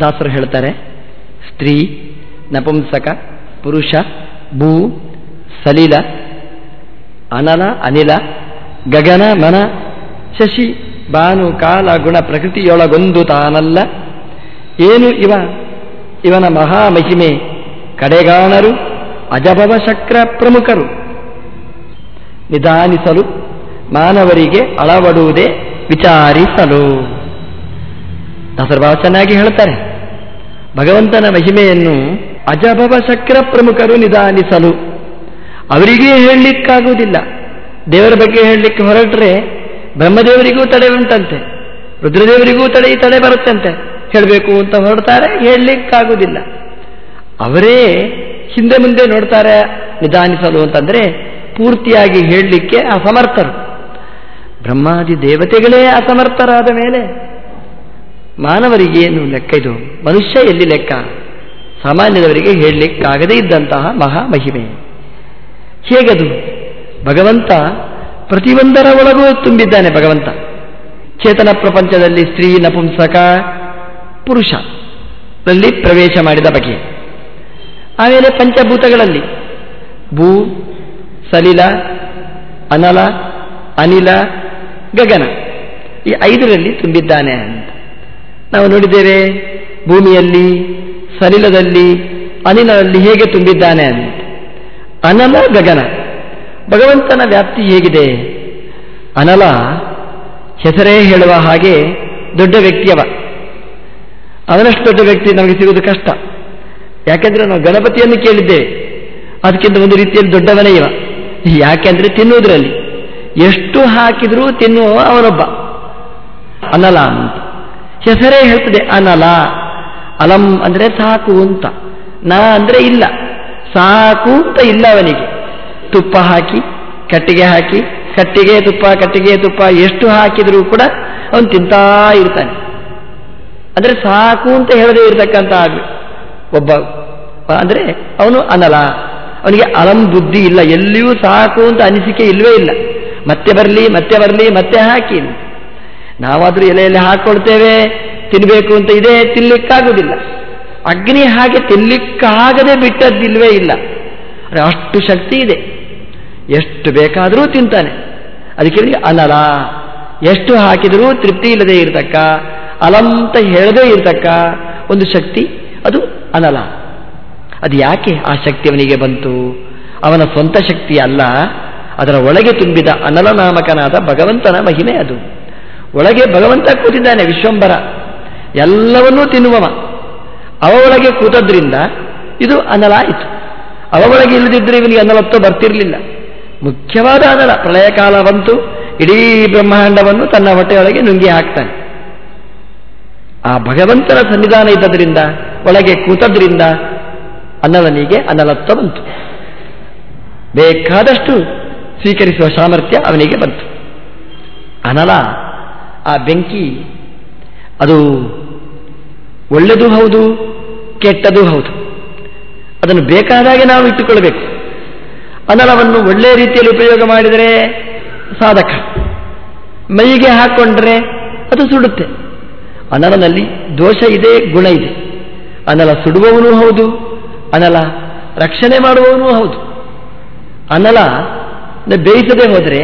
ದಾಸರು ಹೇಳ್ತಾರೆ, ಸ್ತ್ರೀ, ನಪುಂಸಕ, ಪುರುಷ, ಭೂ, ಸಲಿಲ, ಅನಲ, ಅನಿಲ, ಗಗನ, ಮನ, ಶಶಿ, ಬಾನು, ಕಾಲ, ಗುಣ, ಪ್ರಕೃತಿಯೊಳಗೊಂದು ತಾನಲ್ಲ. ಏನು ಇವ? ಇವನ ಮಹಾಮಹಿಮೆ, ಕಡೆಗಾಣರು ಅಜಭವ ಶಕ್ರ ಪ್ರಮುಖರು. ನಿಧಾನಿಸಲು ಮಾನವರಿಗೆ ಅಳವಡುವುದೇ ವಿಚಾರಿಸಲು. ದಾಸರು ಬಹಳ ಚೆನ್ನಾಗಿ ಹೇಳ್ತಾರೆ. ಭಗವಂತನ ಮಹಿಮೆಯನ್ನು ಅಜಭವ ಚಕ್ರ ಪ್ರಮುಖರು ನಿಧಾನಿಸಲು ಅವರಿಗೇ ಹೇಳಲಿಕ್ಕಾಗುವುದಿಲ್ಲ. ದೇವರ ಬಗ್ಗೆ ಹೇಳಲಿಕ್ಕೆ ಹೊರಟ್ರೆ ಬ್ರಹ್ಮದೇವರಿಗೂ ತಡೆ ಉಂಟಂತೆ, ರುದ್ರದೇವರಿಗೂ ತಡೆ ಈ ತಡೆ ಬರುತ್ತಂತೆ. ಹೇಳಬೇಕು ಅಂತ ಹೊರಡ್ತಾರೆ, ಹೇಳಲಿಕ್ಕಾಗುವುದಿಲ್ಲ. ಅವರೇ ಹಿಂದೆ ಮುಂದೆ ನೋಡ್ತಾರೆ, ನಿಧಾನಿಸಲು ಅಂತಂದರೆ ಪೂರ್ತಿಯಾಗಿ ಹೇಳಲಿಕ್ಕೆ ಅಸಮರ್ಥರು. ಬ್ರಹ್ಮಾದಿ ದೇವತೆಗಳೇ ಅಸಮರ್ಥರಾದ ಮೇಲೆ ಮಾನವರಿಗೇನು ಲೆಕ್ಕ ಇದು? ಮನುಷ್ಯ ಎಲ್ಲಿ ಲೆಕ್ಕ? ಸಾಮಾನ್ಯದವರಿಗೆ ಹೇಳಲಿಕ್ಕಾಗದೇ ಇದ್ದಂತಹ ಮಹಾಮಹಿಮೆ ಹೇಗದು? ಭಗವಂತ ಪ್ರತಿಯೊಂದರ ಒಳಗೂ ತುಂಬಿದ್ದಾನೆ ಭಗವಂತ. ಚೇತನ ಪ್ರಪಂಚದಲ್ಲಿ ಸ್ತ್ರೀ, ನಪುಂಸಕ, ಪುರುಷ ರಲ್ಲಿ ಪ್ರವೇಶ ಮಾಡಿದ ಬಗೆ. ಆಮೇಲೆ ಪಂಚಭೂತಗಳಲ್ಲಿ ಭೂ, ಸಲಿಲ, ಅನಲ, ಅನಿಲ, ಗಗನ ಈ ಐದರಲ್ಲಿ ತುಂಬಿದ್ದಾನೆ ಅಂತ. ನಾವು ನೋಡಿದ್ದೇವೆ, ಭೂಮಿಯಲ್ಲಿ ಸಲಿಲದಲ್ಲಿ ಅನಿಲದಲ್ಲಿ ಹೇಗೆ ತುಂಬಿದ್ದಾನೆ ಅಂತ. ಅನಲ ಗಗನ. ಭಗವಂತನ ವ್ಯಾಪ್ತಿ ಹೇಗಿದೆ? ಅನಲ ಹೆಸರೇ ಹೇಳುವ ಹಾಗೆ ದೊಡ್ಡ ವ್ಯಕ್ತಿಯವ. ಅವನಷ್ಟು ದೊಡ್ಡ ವ್ಯಕ್ತಿ ನಮಗೆ ಸಿಗುವುದು ಕಷ್ಟ. ಯಾಕೆಂದ್ರೆ ನಾವು ಗಣಪತಿಯನ್ನು ಕೇಳಿದ್ದೇವೆ ಅದಕ್ಕಿಂತ ಒಂದು ರೀತಿಯಲ್ಲಿ ದೊಡ್ಡವನೇ ಇವ. ಯಾಕೆಂದ್ರೆ ತಿನ್ನುವುದರಲ್ಲಿ. ಎಷ್ಟು ಹಾಕಿದರೂ ತಿನ್ನುವ ಅವನೊಬ್ಬ. ಅನಲ ಅಂತ. ಹೆಸರೇ ಹೇಳ್ತದೆ, ಅನಲ. ಅಲಂ ಅಂದರೆ ಸಾಕು ಅಂತ. ನಾ ಅಂದರೆ ಇಲ್ಲ. ಸಾಕು ಅಂತ ಇಲ್ಲ ಅವನಿಗೆ ತುಪ್ಪ ಹಾಕಿ, ಕಟ್ಟಿಗೆ ಹಾಕಿ, ಕಟ್ಟಿಗೆ ತುಪ್ಪ ಕಟ್ಟಿಗೆ ತುಪ್ಪ, ಎಷ್ಟು ಹಾಕಿದರೂ ಕೂಡ ಅವನು ತಿಂತಾ ಇರ್ತಾನೆ. ಅಂದರೆ ಸಾಕು ಅಂತ ಹೇಳದೇ ಇರತಕ್ಕಂತ ಒಬ್ಬ, ಅಂದರೆ ಅವನು ಅನಲ. ಅವನಿಗೆ ಅಲಂ ಬುದ್ಧಿ ಇಲ್ಲ. ಎಲ್ಲಿಯೂ ಸಾಕು ಅಂತ ಅನಿಸಿಕೆ ಇಲ್ಲವೇ ಇಲ್ಲ. ಮತ್ತೆ ಬರಲಿ ಮತ್ತೆ ಬರಲಿ, ಮತ್ತೆ ಹಾಕಿ. ನಾವಾದ್ರೂ ಎಲೆಯಲ್ಲಿ ಹಾಕೊಳ್ತೇವೆ ತಿನ್ನಬೇಕು ಅಂತ ಇದೆ ತಿನ್ಲಿಕ್ಕಾಗುವುದಿಲ್ಲ ಅಗ್ನಿ ಹಾಗೆ ತಿನ್ಲಿಕ್ಕಾಗದೆ ಬಿಟ್ಟದ್ದಿಲ್ವೇ ಇಲ್ಲ. ಅಷ್ಟು ಶಕ್ತಿ ಇದೆ. ಎಷ್ಟು ಬೇಕಾದರೂ ತಿಂತಾನೆ. ಅದಕ್ಕೆ ಅನಲ ಎಷ್ಟು ಹಾಕಿದರೂ ತೃಪ್ತಿ ಇಲ್ಲದೆ ಇರತಕ್ಕ, ಅಲಂತ ಹೇಳದೇ ಇರತಕ್ಕ ಒಂದು ಶಕ್ತಿ, ಅದು ಅನಲ ಅದು ಯಾಕೆ ಆ ಶಕ್ತಿ ಅವನಿಗೆ ಬಂತು? ಅವನ ಸ್ವಂತ ಶಕ್ತಿ ಅಲ್ಲ, ಅದರ ಒಳಗೆ ತುಂಬಿದ ಅನಲ ನಾಮಕನಾದ ಭಗವಂತನ ಮಹಿಮೆ ಅದು. ಒಳಗೆ ಭಗವಂತ ಕೂತಿದ್ದಾನೆ ವಿಶ್ವಂಬರ ಎಲ್ಲವನ್ನೂ ತಿನ್ನುವವ. ಅವ ಒಳಗೆ ಕೂತದ್ರಿಂದ ಇದು ಅನಲ ಆಯಿತು. ಅವ ಒಳಗೆ ಇಲ್ಲದಿದ್ದರೆ ಇವನಿಗೆ ಅನಲತ್ವ ಬರ್ತಿರಲಿಲ್ಲ. ಮುಖ್ಯವಾದ ಅನಲ ಪ್ರಳಯ ಕಾಲ ಬಂತು, ಇಡೀ ಬ್ರಹ್ಮಾಂಡವನ್ನು ತನ್ನ ಹೊಟ್ಟೆಯೊಳಗೆ ನುಂಗಿ ಹಾಕ್ತಾನೆ. ಆ ಭಗವಂತನ ಸನ್ನಿಧಾನ ಇದ್ದದ್ರಿಂದ, ಒಳಗೆ ಕೂತದ್ರಿಂದ ಅನಲನಿಗೆ ಅನಲತ್ವ ಬಂತು. ಬೇಕಾದಷ್ಟು ಸ್ವೀಕರಿಸುವ ಸಾಮರ್ಥ್ಯ ಅವನಿಗೆ ಬಂತು. ಅನಲ ಆ ಬೆಂಕಿ, ಅದು ಒಳ್ಳೆಯದೂ ಹೌದು, ಕೆಟ್ಟದು ಹೌದು. ಅದನ್ನು ಬೇಕಾದಾಗೆ ನಾವು ಇಟ್ಟುಕೊಳ್ಬೇಕು ಅನಲವನ್ನು ಒಳ್ಳೆಯ ರೀತಿಯಲ್ಲಿ ಉಪಯೋಗ ಮಾಡಿದರೆ ಸಾಧಕ. ಮೈಗೆ ಹಾಕ್ಕೊಂಡ್ರೆ ಅದು ಸುಡುತ್ತೆ. ಅನಲನಲ್ಲಿ ದೋಷ ಇದೆ, ಗುಣ ಇದೆ. ಅನಲ ಸುಡುವವನು ಹೌದು, ಅನಲ ರಕ್ಷಣೆ ಮಾಡುವವನು ಹೌದು. ಅನಲ ಬೇಯಿಸದೆ ಹೋದರೆ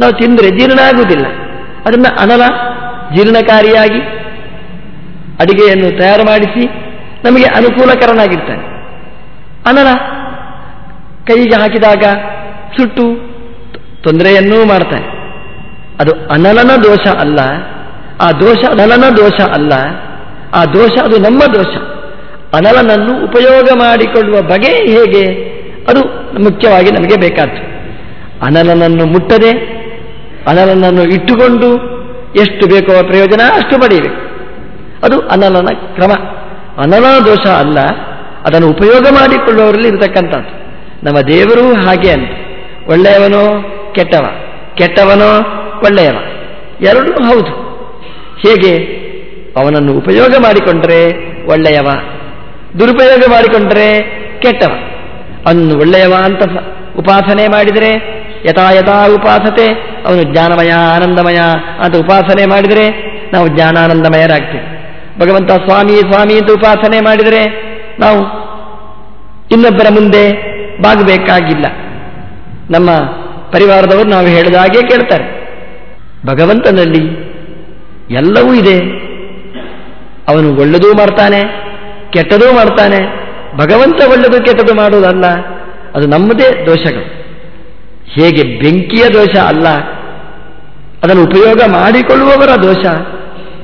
ನಾವು ತಿಂದರೆ ಜೀರ್ಣ ಆಗುವುದಿಲ್ಲ ಅದನ್ನು ಅನಲ, ಜೀರ್ಣಕಾರಿಯಾಗಿ ಅಡಿಗೆಯನ್ನು ತಯಾರು ಮಾಡಿಸಿ ನಮಗೆ ಅನುಕೂಲಕರನಾಗಿರ್ತಾನೆ. ಅನಲ, ಕೈಗೆ ಹಾಕಿದಾಗ ಸುಟ್ಟು ತೊಂದರೆಯನ್ನೂ ಮಾಡ್ತಾನೆ. ಅದು ಅನಲನ ದೋಷ ಅಲ್ಲ, ಆ ದೋಷ ಅನಲನ ದೋಷ ಅಲ್ಲ, ಆ ದೋಷ ಅದು ನಮ್ಮ ದೋಷ. ಅನಲನನ್ನು ಉಪಯೋಗ ಮಾಡಿಕೊಳ್ಳುವ ಬಗೆ ಹೇಗೆ ಅದು ಮುಖ್ಯವಾಗಿ ನಮಗೆ ಬೇಕಾದ್ದು. ಅನಲನನ್ನು ಮುಟ್ಟದೆ ಅನಲನನ್ನು ಇಟ್ಟುಕೊಂಡು ಎಷ್ಟು ಬೇಕೋ ಪ್ರಯೋಜನ ಅಷ್ಟು ಪಡೆಯಬೇಕು ಅದು ಅನಲನ ಕ್ರಮ. ಅನಲ ದೋಷ ಅಲ್ಲ, ಅದನ್ನು ಉಪಯೋಗ ಮಾಡಿಕೊಳ್ಳುವವರಲ್ಲಿ ಇರತಕ್ಕಂಥದ್ದು. ನಮ್ಮ ದೇವರು ಹಾಗೆ ಅಂತ. ಒಳ್ಳೆಯವನೋ ಕೆಟ್ಟವ? ಕೆಟ್ಟವನೋ ಒಳ್ಳೆಯವ? ಎರಡೂ ಹೌದು. ಹೇಗೆ? ಅವನನ್ನು ಉಪಯೋಗ ಮಾಡಿಕೊಂಡರೆ ಒಳ್ಳೆಯವ? ದುರುಪಯೋಗ ಮಾಡಿಕೊಂಡರೆ ಕೆಟ್ಟವ? ಅನ್ನು ಒಳ್ಳೆಯವ ಅಂತ ಉಪಾಸನೆ ಮಾಡಿದರೆ ಯಥಾ ಯಥಾ ಉಪಾಸತೆ, ಅವನು ಜ್ಞಾನಮಯ, ಆನಂದಮಯ, ಅಂತ ಉಪಾಸನೆ ಮಾಡಿದರೆ ನಾವು ಜ್ಞಾನಾನಂದಮಯರಾಗ್ತೇವೆ. ಭಗವಂತ ಸ್ವಾಮಿ ಸ್ವಾಮಿ ಅಂತ ಉಪಾಸನೆ ಮಾಡಿದರೆ ನಾವು ಇನ್ನೊಬ್ಬರ ಮುಂದೆ ಬಾಗಬೇಕಾಗಿಲ್ಲ. ನಮ್ಮ ಪರಿವಾರದವರು ನಾವು ಹೇಳಿದ ಹಾಗೆ ಕೇಳ್ತಾರೆ. ಭಗವಂತನಲ್ಲಿ ಎಲ್ಲವೂ ಇದೆ. ಅವನು ಒಳ್ಳೆದೂ ಮಾಡ್ತಾನೆ, ಕೆಟ್ಟದೂ ಮಾಡ್ತಾನೆ. ಭಗವಂತ ಒಳ್ಳೆದು ಕೆಟ್ಟದು ಮಾಡುವುದಲ್ಲ, ಅದು ನಮ್ಮದೇ ದೋಷಗಳು. ಹೇಗೆ ಬೆಂಕಿಯ ದೋಷ ಅಲ್ಲ, ಅದನ್ನು ಉಪಯೋಗ ಮಾಡಿಕೊಳ್ಳುವವರ ದೋಷ.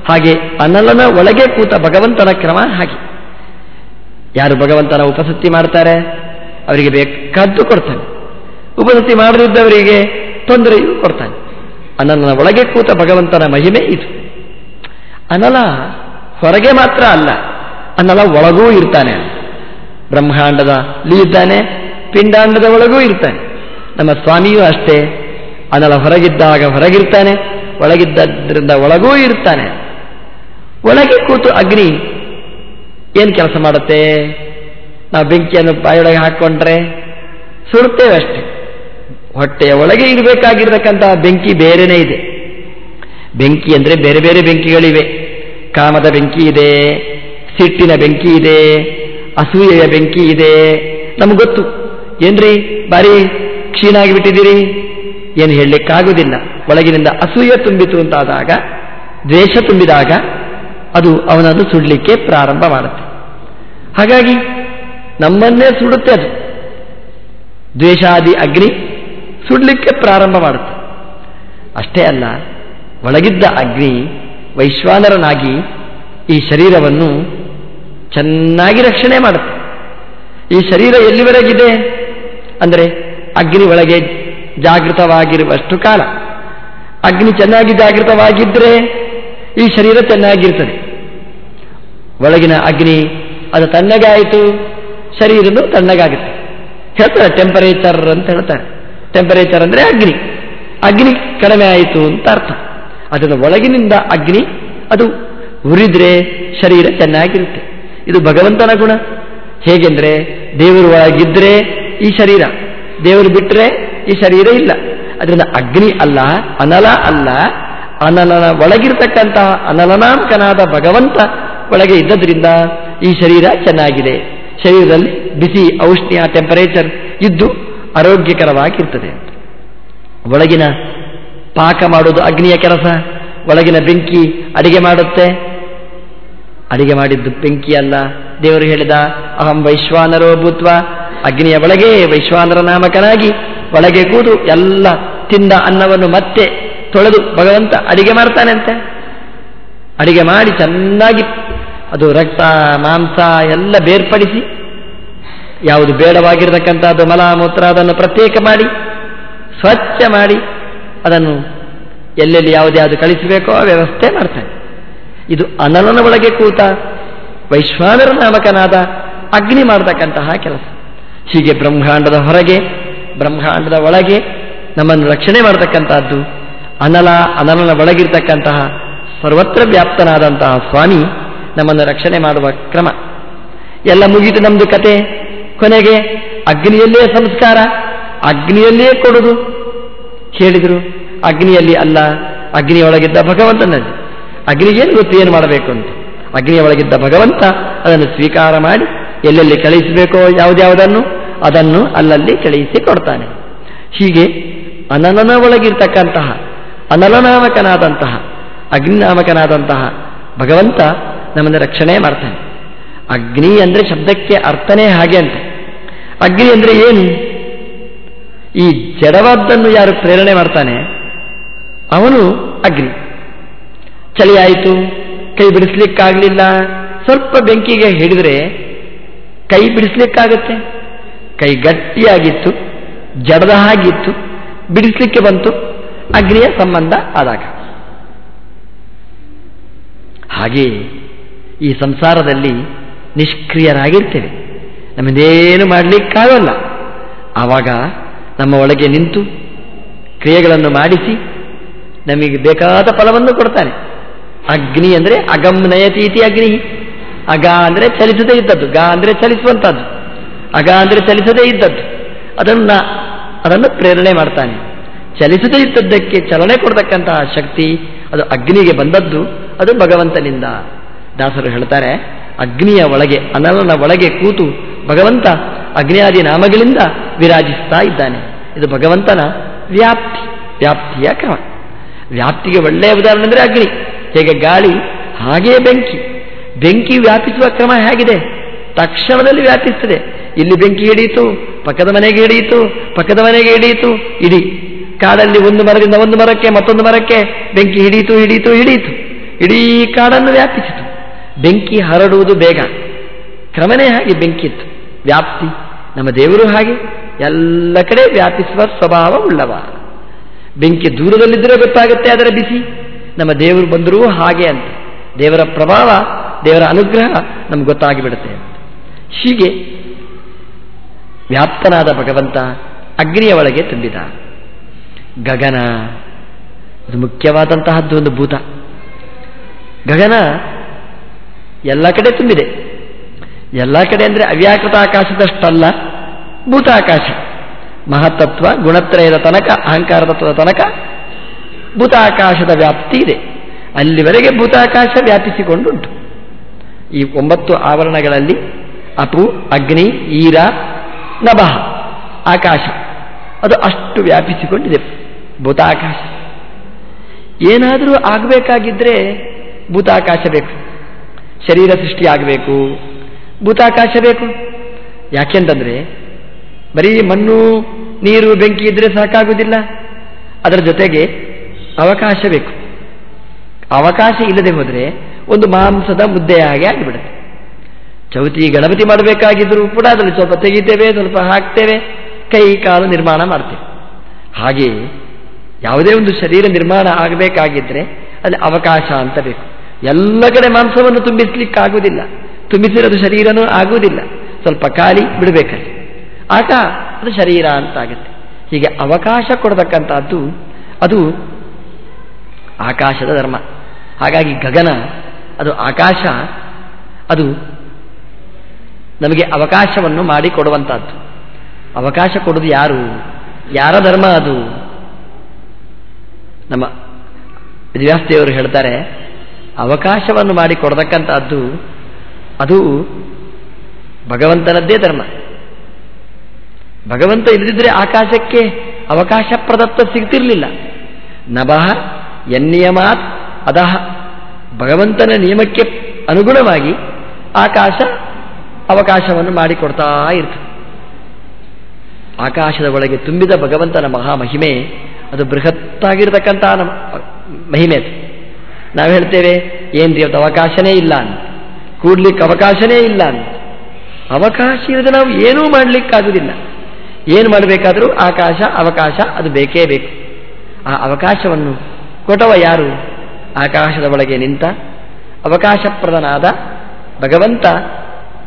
ಹಾಗೆ ಅನಲನ ಒಳಗೆ ಕೂತ ಭಗವಂತನ ಕ್ರಮ ಹಾಗೆ. ಯಾರು ಭಗವಂತನ ಉಪಸತಿ ಮಾಡ್ತಾರೆ? ಅವರಿಗೆ ಬೇಕಾದ್ದು ಕೊಡ್ತಾನೆ. ಉಪಸತಿ ಮಾಡದಿದ್ದವರಿಗೆ ತೊಂದರೆಯೂ ಕೊಡ್ತಾನೆ. ಅನಲನ ಒಳಗೆ ಕೂತ ಭಗವಂತನ ಮಹಿಮೆ ಇದು. ಅನಲ ಹೊರಗೆ ಮಾತ್ರ ಅಲ್ಲ ಅನಲ ಒಳಗೂ ಇರ್ತಾನೆ. ಬ್ರಹ್ಮಾಂಡದಲ್ಲಿ ಇದ್ದಾನೆ, ಪಿಂಡಾಂಡದ ಒಳಗೂ ಇರ್ತಾನೆ. ನಮ್ಮ ಸ್ವಾಮಿಯೂ ಅಷ್ಟೇ. ಅನಲ ಹೊರಗಿದ್ದಾಗ ಹೊರಗಿರ್ತಾನೆ ಒಳಗಿದ್ದರಿಂದ ಒಳಗೂ ಇರ್ತಾನೆ. ಒಳಗೆ ಕೂತು ಅಗ್ನಿ ಏನು ಕೆಲಸ ಮಾಡುತ್ತೆ? ನಾವು ಬೆಂಕಿಯನ್ನು ಬಾಯೊಳಗೆ ಹಾಕ್ಕೊಂಡ್ರೆ ಸುಡುತ್ತೇವೆ ಅಷ್ಟೇ. ಹೊಟ್ಟೆಯ ಒಳಗೆ ಇರಬೇಕಾಗಿರ್ತಕ್ಕಂತಹ ಬೆಂಕಿ ಬೇರೆನೇ ಇದೆ. ಬೆಂಕಿ ಅಂದರೆ ಬೇರೆ ಬೇರೆ ಬೆಂಕಿಗಳಿವೆ. ಕಾಮದ ಬೆಂಕಿ ಇದೆ, ಸಿಟ್ಟಿನ ಬೆಂಕಿ ಇದೆ, ಅಸೂಯೆಯ ಬೆಂಕಿ ಇದೆ. ನಮ್ಗೆ ಗೊತ್ತು. ಏನ್ರಿ? ಬಾರಿ ಕ್ಷೀಣ ಬಿಟ್ಟಿದ್ದೀರಿ ಏನು ಹೇಳಲಿಕ್ಕಾಗುವುದಿಲ್ಲ. ಒಳಗಿನಿಂದ ಅಸೂಯೆ ತುಂಬಿತು ಅಂತಾದಾಗ, ದ್ವೇಷ ತುಂಬಿದಾಗ ಅದು ಅವನನ್ನು ಸುಡಲಿಕ್ಕೆ ಪ್ರಾರಂಭ ಮಾಡುತ್ತೆ. ಹಾಗಾಗಿ ನಮ್ಮನ್ನೇ ಸುಡುತ್ತೆ ಅದು. ದ್ವೇಷಾದಿ ಅಗ್ನಿ ಸುಡಲಿಕ್ಕೆ ಪ್ರಾರಂಭ ಮಾಡುತ್ತೆ. ಅಷ್ಟೇ ಅಲ್ಲ, ಒಳಗಿದ್ದ ಅಗ್ನಿ ವೈಶ್ವಾನರನಾಗಿ ಈ ಶರೀರವನ್ನು ಚೆನ್ನಾಗಿ ರಕ್ಷಣೆ ಮಾಡುತ್ತೆ. ಈ ಶರೀರ ಎಲ್ಲಿವರೆಗಿದೆ? ಅಂದರೆ ಅಗ್ನಿ ಒಳಗೆ ಜಾಗೃತವಾಗಿರುವಷ್ಟು ಕಾಲ. ಅಗ್ನಿ ಚೆನ್ನಾಗಿ ಜಾಗೃತವಾಗಿದ್ದರೆ ಈ ಶರೀರ ಚೆನ್ನಾಗಿರ್ತದೆ. ಒಳಗಿನ ಅಗ್ನಿ ಅದು ತಣ್ಣಗಾಯಿತು ಶರೀರನು ತಣ್ಣಗಾಗುತ್ತೆ. ಹೇಳ್ತಾರೆ ಟೆಂಪರೇಚರ್ ಅಂತ ಹೇಳ್ತಾರೆ. ಟೆಂಪರೇಚರ್ ಅಂದರೆ ಅಗ್ನಿ. ಅಗ್ನಿ ಕಡಿಮೆ ಆಯಿತು ಅಂತ ಅರ್ಥ. ಅದರ ಒಳಗಿನಿಂದ ಅಗ್ನಿ, ಅದು ಉರಿದ್ರೆ ಶರೀರ ಚೆನ್ನಾಗಿರುತ್ತೆ. ಇದು ಭಗವಂತನ ಗುಣ. ಹೇಗೆಂದರೆ ದೇವರು ಒಳಗಿದ್ರೆ ಈ ಶರೀರ. ದೇವರು ಬಿಟ್ಟರೆ ಈ ಶರೀರ ಇಲ್ಲ. ಅದರಿಂದ ಅಗ್ನಿ ಅಲ್ಲ, ಅನಲ ಅಲ್ಲ. ಅನಲನ ಒಳಗಿರ್ತಕ್ಕಂತಹ ಅನಲನಾಂಕನಾದ ಭಗವಂತ ಒಳಗೆ ಇದ್ದದ್ರಿಂದ ಈ ಶರೀರ ಚೆನ್ನಾಗಿದೆ. ಶರೀರದಲ್ಲಿ ಬಿಸಿ, ಔಷ್ಣ್ಯ ಟೆಂಪರೇಚರ್ ಇದ್ದು ಆರೋಗ್ಯಕರವಾಗಿರ್ತದೆ. ಒಳಗಿನ ಪಾಕ ಮಾಡುವುದು ಅಗ್ನಿಯ ಕೆಲಸ, ಒಳಗಿನ ಬೆಂಕಿ ಅಡಿಗೆ ಮಾಡುತ್ತೆ. ಅಡಿಗೆ ಮಾಡಿದ್ದು ಬೆಂಕಿ ಅಲ್ಲ. ದೇವರು ಹೇಳಿದ, ಅಹಂ ವೈಶ್ವಾನರೋ ಭೂತ್ವ ಅಗ್ನಿಯ ಒಳಗೆ ವೈಶ್ವಾನರ ನಾಮಕನಾಗಿ ಒಳಗೆ ಕೂದು ಎಲ್ಲ ತಿಂದ ಅನ್ನವನ್ನು ಮತ್ತೆ ತೊಳೆದು ಭಗವಂತ ಅಡಿಗೆ ಮಾಡ್ತಾನೆ ಅಂತೆ ಅಡಿಗೆ ಮಾಡಿ ಚೆನ್ನಾಗಿ ಅದು ರಕ್ತ, ಮಾಂಸ ಎಲ್ಲ ಬೇರ್ಪಡಿಸಿ ಯಾವುದು ಬೇಡವಾಗಿರತಕ್ಕಂಥದ್ದು ಮಲ ಮೂತ್ರ ಅದನ್ನು ಪ್ರತ್ಯೇಕ ಮಾಡಿ, ಸ್ವಚ್ಛ ಮಾಡಿ ಅದನ್ನು ಎಲ್ಲೆಲ್ಲಿ ಯಾವುದ್ಯಾವುದು ಕಳಿಸಬೇಕೋ ಆ ವ್ಯವಸ್ಥೆ ಮಾಡ್ತಾನೆ. ಇದು ಅನಲನ ಒಳಗೆ ಕೂತ ವೈಶ್ವಾನರ ನಾಮಕನಾದ ಅಗ್ನಿ ಮಾಡತಕ್ಕಂತಹ ಕೆಲಸ. ಹೀಗೆ ಬ್ರಹ್ಮಾಂಡದ ಹೊರಗೆ, ಬ್ರಹ್ಮಾಂಡದ ಒಳಗೆ ನಮ್ಮನ್ನು ರಕ್ಷಣೆ ಮಾಡತಕ್ಕಂತಹದ್ದು ಅನಲ, ಅನಲನ ಒಳಗಿರ್ತಕ್ಕಂತಹ ಸರ್ವತ್ರ ವ್ಯಾಪ್ತನಾದಂತಹ ಸ್ವಾಮಿ ನಮ್ಮನ್ನು ರಕ್ಷಣೆ ಮಾಡುವ ಕ್ರಮ. ಎಲ್ಲ ಮುಗಿತು ನಮ್ದು ಕತೆ. ಕೊನೆಗೆ ಅಗ್ನಿಯಲ್ಲೇ ಸಂಸ್ಕಾರ, ಅಗ್ನಿಯಲ್ಲೇ ಕೊಡುದು. ಹೇಳಿದರು, ಅಗ್ನಿಯಲ್ಲಿ ಅಲ್ಲ, ಅಗ್ನಿಯೊಳಗಿದ್ದ ಭಗವಂತನಲ್ಲಿ ಅಗ್ನಿಗೇನು ಗೊತ್ತು, ಏನು ಮಾಡಬೇಕು ಅಂತ? ಅಗ್ನಿಯ ಒಳಗಿದ್ದ ಭಗವಂತ ಅದನ್ನು ಸ್ವೀಕಾರ ಮಾಡಿ, ಎಲ್ಲೆಲ್ಲಿ ಕಳಿಸಬೇಕೋ ಯಾವುದ್ಯಾವುದನ್ನು? ಅದನ್ನು ಅಲ್ಲಲ್ಲಿ ಕಳುಹಿಸಿ ಕೊಡ್ತಾನೆ. ಹೀಗೆ ಅನಲನ ಒಳಗಿರ್ತಕ್ಕಂತಹ, ಅನಲನಾಮಕನಾದಂತಹ, ಅಗ್ನಿನಾಮಕನಾದಂತಹ ಭಗವಂತ ನಮ್ಮನ್ನು ರಕ್ಷಣೆ ಮಾಡ್ತಾನೆ. ಅಗ್ನಿ ಅಂದರೆ ಶಬ್ದಕ್ಕೆ ಅರ್ಥನೇ ಹಾಗೆ ಅಂತ. ಅಗ್ನಿ ಅಂದರೆ ಏನು? ಈ ಜಡವಾದ್ದನ್ನು ಯಾರು ಪ್ರೇರಣೆ ಮಾಡ್ತಾನೆ? ಅವನು ಅಗ್ನಿ. ಚಳಿ ಆಯಿತು ಕೈ ಬಿಡಿಸ್ಲಿಕ್ಕಾಗಲಿಲ್ಲ. ಸ್ವಲ್ಪ ಬೆಂಕಿಗೆ ಹಿಡಿದ್ರೆ ಕೈ ಬಿಡಿಸ್ಲಿಕ್ಕಾಗತ್ತೆ. ಕೈ ಗಟ್ಟಿಯಾಗಿತ್ತು, ಜಡದ ಹಾಗಿತ್ತು, ಬಿಡಿಸ್ಲಿಕ್ಕೆ ಬಂತು, ಅಗ್ನಿಯ ಸಂಬಂಧ ಆದಾಗ. ಹಾಗೆ ಈ ಸಂಸಾರದಲ್ಲಿ ನಿಷ್ಕ್ರಿಯರಾಗಿರ್ತೇವೆ. ನಮ್ಮದೇನು ಮಾಡಲಿಕ್ಕಾಗಲ್ಲ. ಆವಾಗ ನಮ್ಮ ಒಳಗೆ ನಿಂತು ಕ್ರಿಯೆಗಳನ್ನು ಮಾಡಿಸಿ ನಮಗೆ ಬೇಕಾದ ಫಲವನ್ನು ಕೊಡ್ತಾನೆ. ಅಗ್ನಿ ಅಂದರೆ ಅಗಮ್ನಯತೀತಿ ಅಗ್ನಿ. ಅಗ ಅಂದರೆ ಚಲಿಸದೇ ಇದ್ದದ್ದು, ಗ ಅಂದರೆ ಚಲಿಸುವಂಥದ್ದು ಅಗ ಅಂದರೆ ಚಲಿಸದೇ ಇದ್ದದ್ದು. ಅದನ್ನು ಅದನ್ನು ಪ್ರೇರಣೆ ಮಾಡ್ತಾನೆ. ಚಲಿಸದೇ ಇದ್ದದ್ದಕ್ಕೆ ಚಲನೆ ಕೊಡ್ತಕ್ಕಂತಹ ಶಕ್ತಿ, ಅದು ಅಗ್ನಿಗೆ ಬಂದದ್ದು. ಅದು ಭಗವಂತನಿಂದ. ದಾಸರು ಹೇಳ್ತಾರೆ, ಅಗ್ನಿಯ ಒಳಗೆ, ಅನಲನ ಒಳಗೆ ಕೂತು ಭಗವಂತ ಅಗ್ನಿಯಾದಿ ನಾಮಗಳಿಂದ ವಿರಾಜಿಸ್ತಾ ಇದ್ದಾನೆ. ಇದು ಭಗವಂತನ ವ್ಯಾಪ್ತಿ. ವ್ಯಾಪ್ತಿಯ ಕ್ರಮ. ವ್ಯಾಪ್ತಿಗೆ ಒಳ್ಳೆಯ ಉದಾಹರಣೆ ಅಂದರೆ ಅಗ್ನಿ. ಹೇಗೆ ಗಾಳಿ, ಹಾಗೆಯೇ ಬೆಂಕಿ. ಬೆಂಕಿ ವ್ಯಾಪಿಸುವ ಕ್ರಮ ಹೇಗಿದೆ? ತಕ್ಷಣದಲ್ಲಿ ವ್ಯಾಪಿಸ್ತದೆ. ಇಲ್ಲಿ ಬೆಂಕಿ ಹಿಡಿಯಿತು, ಪಕ್ಕದ ಮನೆಗೆ ಹಿಡಿಯಿತು, ಪಕ್ಕದ ಮನೆಗೆ ಹಿಡಿಯಿತು, ಇಡೀ ಕಾಡಲ್ಲಿ ಒಂದು ಮರದಿಂದ ಒಂದು ಮರಕ್ಕೆ, ಮತ್ತೊಂದು ಮರಕ್ಕೆ ಬೆಂಕಿ ಹಿಡಿಯಿತು ಹಿಡಿಯಿತು ಹಿಡಿಯಿತು. ಇಡೀ ಕಾಡನ್ನು ವ್ಯಾಪಿಸಿತು. ಬೆಂಕಿ ಹರಡುವುದು ಬೇಗ. ಕ್ರಮನೇ ಹಾಗೆ ಬೆಂಕಿ ಇತ್ತು. ವ್ಯಾಪ್ತಿ ನಮ್ಮ ದೇವರು ಹಾಗೆ. ಎಲ್ಲ ಕಡೆ ವ್ಯಾಪಿಸುವ ಸ್ವಭಾವ ಉಳ್ಳವ. ಬೆಂಕಿ ದೂರದಲ್ಲಿದ್ದರೆ ಗೊತ್ತಾಗುತ್ತೆ ಅದರ ಬಿಸಿ. ನಮ್ಮ ದೇವರು ಬಂದರೂ ಹಾಗೆ ಅಂತ. ದೇವರ ಪ್ರಭಾವ, ದೇವರ ಅನುಗ್ರಹ ನಮ್ಗೆ ಗೊತ್ತಾಗಿಬಿಡುತ್ತೆ ಹೀಗೆ ವ್ಯಾಪ್ತನಾದ ಭಗವಂತ ಅಗ್ನಿಯ ಒಳಗೆ ತುಂಬಿದ. ಗಗನ, ಅದು ಮುಖ್ಯವಾದಂತಹದ್ದು ಒಂದು ಭೂತ. ಗಗನ ಎಲ್ಲ ಕಡೆ ತುಂಬಿದೆ. ಎಲ್ಲ ಕಡೆ ಅಂದರೆ ಅವ್ಯಾಕೃತ ಆಕಾಶದಷ್ಟಲ್ಲ, ಭೂತಾಕಾಶ. ಮಹತತ್ವ ಗುಣತ್ರಯದ ತನಕ, ಅಹಂಕಾರ ತತ್ವದ ತನಕ ಭೂತಾಕಾಶದ ವ್ಯಾಪ್ತಿ ಇದೆ. ಅಲ್ಲಿವರೆಗೆ ಭೂತಾಕಾಶ ವ್ಯಾಪಿಸಿಕೊಂಡುಂಟು. ಈ ಒಂಬತ್ತು ಆವರಣಗಳಲ್ಲಿ ಅಪು, ಅಗ್ನಿ, ಈರ ನಭಃ, ಆಕಾಶ. ಅದು ಅಷ್ಟು ವ್ಯಾಪಿಸಿಕೊಂಡಿದೆ ಭೂತಾಕಾಶ. ಏನಾದರೂ ಆಗಬೇಕಾಗಿದ್ದರೆ ಭೂತಾಕಾಶ ಬೇಕು. ಶರೀರ ಸೃಷ್ಟಿ ಆಗಬೇಕು, ಭೂತಾಕಾಶ ಬೇಕು. ಯಾಕೆಂತಂದರೆ ಬರೀ ಮಣ್ಣು, ನೀರು, ಬೆಂಕಿ ಇದ್ದರೆ ಸಾಕಾಗುವುದಿಲ್ಲ. ಅದರ ಜೊತೆಗೆ ಅವಕಾಶ ಬೇಕು. ಅವಕಾಶ ಇಲ್ಲದೆ ಹೋದರೆ ಒಂದು ಮಾಂಸದ ಮುದ್ದೆಯ ಹಾಗೆ ಆಗಿಬಿಡುತ್ತೆ. ಚೌತಿ ಗಣಪತಿ ಮಾಡಬೇಕಾಗಿದ್ದರೂ ಕೂಡ ಅದರಲ್ಲಿ ಸ್ವಲ್ಪ ತೆಗಿತೇವೆ, ಸ್ವಲ್ಪ ಹಾಕ್ತೇವೆ, ಕೈ ಕಾಲು ನಿರ್ಮಾಣ ಮಾಡ್ತೇವೆ. ಹಾಗೆ ಯಾವುದೇ ಒಂದು ಶರೀರ ನಿರ್ಮಾಣ ಆಗಬೇಕಾಗಿದ್ದರೆ ಅಲ್ಲಿ ಅವಕಾಶ ಅಂತ ಬೇಕು. ಎಲ್ಲ ಕಡೆ ಮಾಂಸವನ್ನು ತುಂಬಿಸ್ಲಿಕ್ಕಾಗುವುದಿಲ್ಲ. ತುಂಬಿಸಿರೋದು ಶರೀರನೂ ಆಗುವುದಿಲ್ಲ. ಸ್ವಲ್ಪ ಖಾಲಿ ಬಿಡಬೇಕಲ್ಲಿ. ಆಗ ಅದು ಶರೀರ ಅಂತ ಆಗುತ್ತೆ ಹೀಗೆ ಅವಕಾಶ ಕೊಡತಕ್ಕಂಥದ್ದು ಅದು ಆಕಾಶದ ಧರ್ಮ. ಹಾಗಾಗಿ ಗಗನ, ಅದು ಆಕಾಶ, ಅದು ನಮಗೆ ಅವಕಾಶವನ್ನು ಮಾಡಿಕೊಡುವಂತಹದ್ದು ಅವಕಾಶ ಕೊಡುವುದು ಯಾರು? ಯಾರ ಧರ್ಮ ಅದು? ನಮ್ಮ ವಿದ್ಯಾಸ್ತಿಯವರು ಹೇಳ್ತಾರೆ, ಅವಕಾಶವನ್ನು ಮಾಡಿಕೊಡತಕ್ಕಂತಹದ್ದು ಅದು ಭಗವಂತನದ್ದೇ ಧರ್ಮ. ಭಗವಂತ ಇಲ್ಲದಿದ್ದರೆ ಆಕಾಶಕ್ಕೆ ಅವಕಾಶ ಪ್ರದತ್ತ ಸಿಗ್ತಿರ್ಲಿಲ್ಲ. ನಭಃ ಎನ್ನಿಯಮಾತ್ ಅದಹ ಭಗವಂತನ ನಿಯಮಕ್ಕೆ ಅನುಗುಣವಾಗಿ ಆಕಾಶ ಅವಕಾಶವನ್ನು ಮಾಡಿಕೊಡ್ತಾ ಇರ್ತದೆ ಆಕಾಶದ ಒಳಗೆ ತುಂಬಿದ ಭಗವಂತನ ಮಹಾಮಹಿಮೆ ಅದು ಬೃಹತ್ತಾಗಿರ್ತಕ್ಕಂಥ ನಮ್ಮ ಮಹಿಮೆ ಅದು. ನಾವು ಹೇಳ್ತೇವೆ ಏನು ಅವತ್ತು ಅವಕಾಶನೇ ಇಲ್ಲ ಅಂತ, ಕೂಡ್ಲಿಕ್ಕೆ ಅವಕಾಶನೇ ಇಲ್ಲ ಅಂತ. ಅವಕಾಶ ಇಲ್ಲದೆ ನಾವು ಏನೂ ಮಾಡಲಿಕ್ಕಾಗುವುದಿಲ್ಲ ಏನು ಮಾಡಬೇಕಾದರೂ ಆಕಾಶ, ಅವಕಾಶ, ಅದು ಬೇಕೇ ಬೇಕು. ಆ ಅವಕಾಶವನ್ನು ಕೊಟ್ಟವ ಯಾರು? ಆಕಾಶದ ಒಳಗೆ ನಿಂತ ಅವಕಾಶಪ್ರದನಾದ ಭಗವಂತ.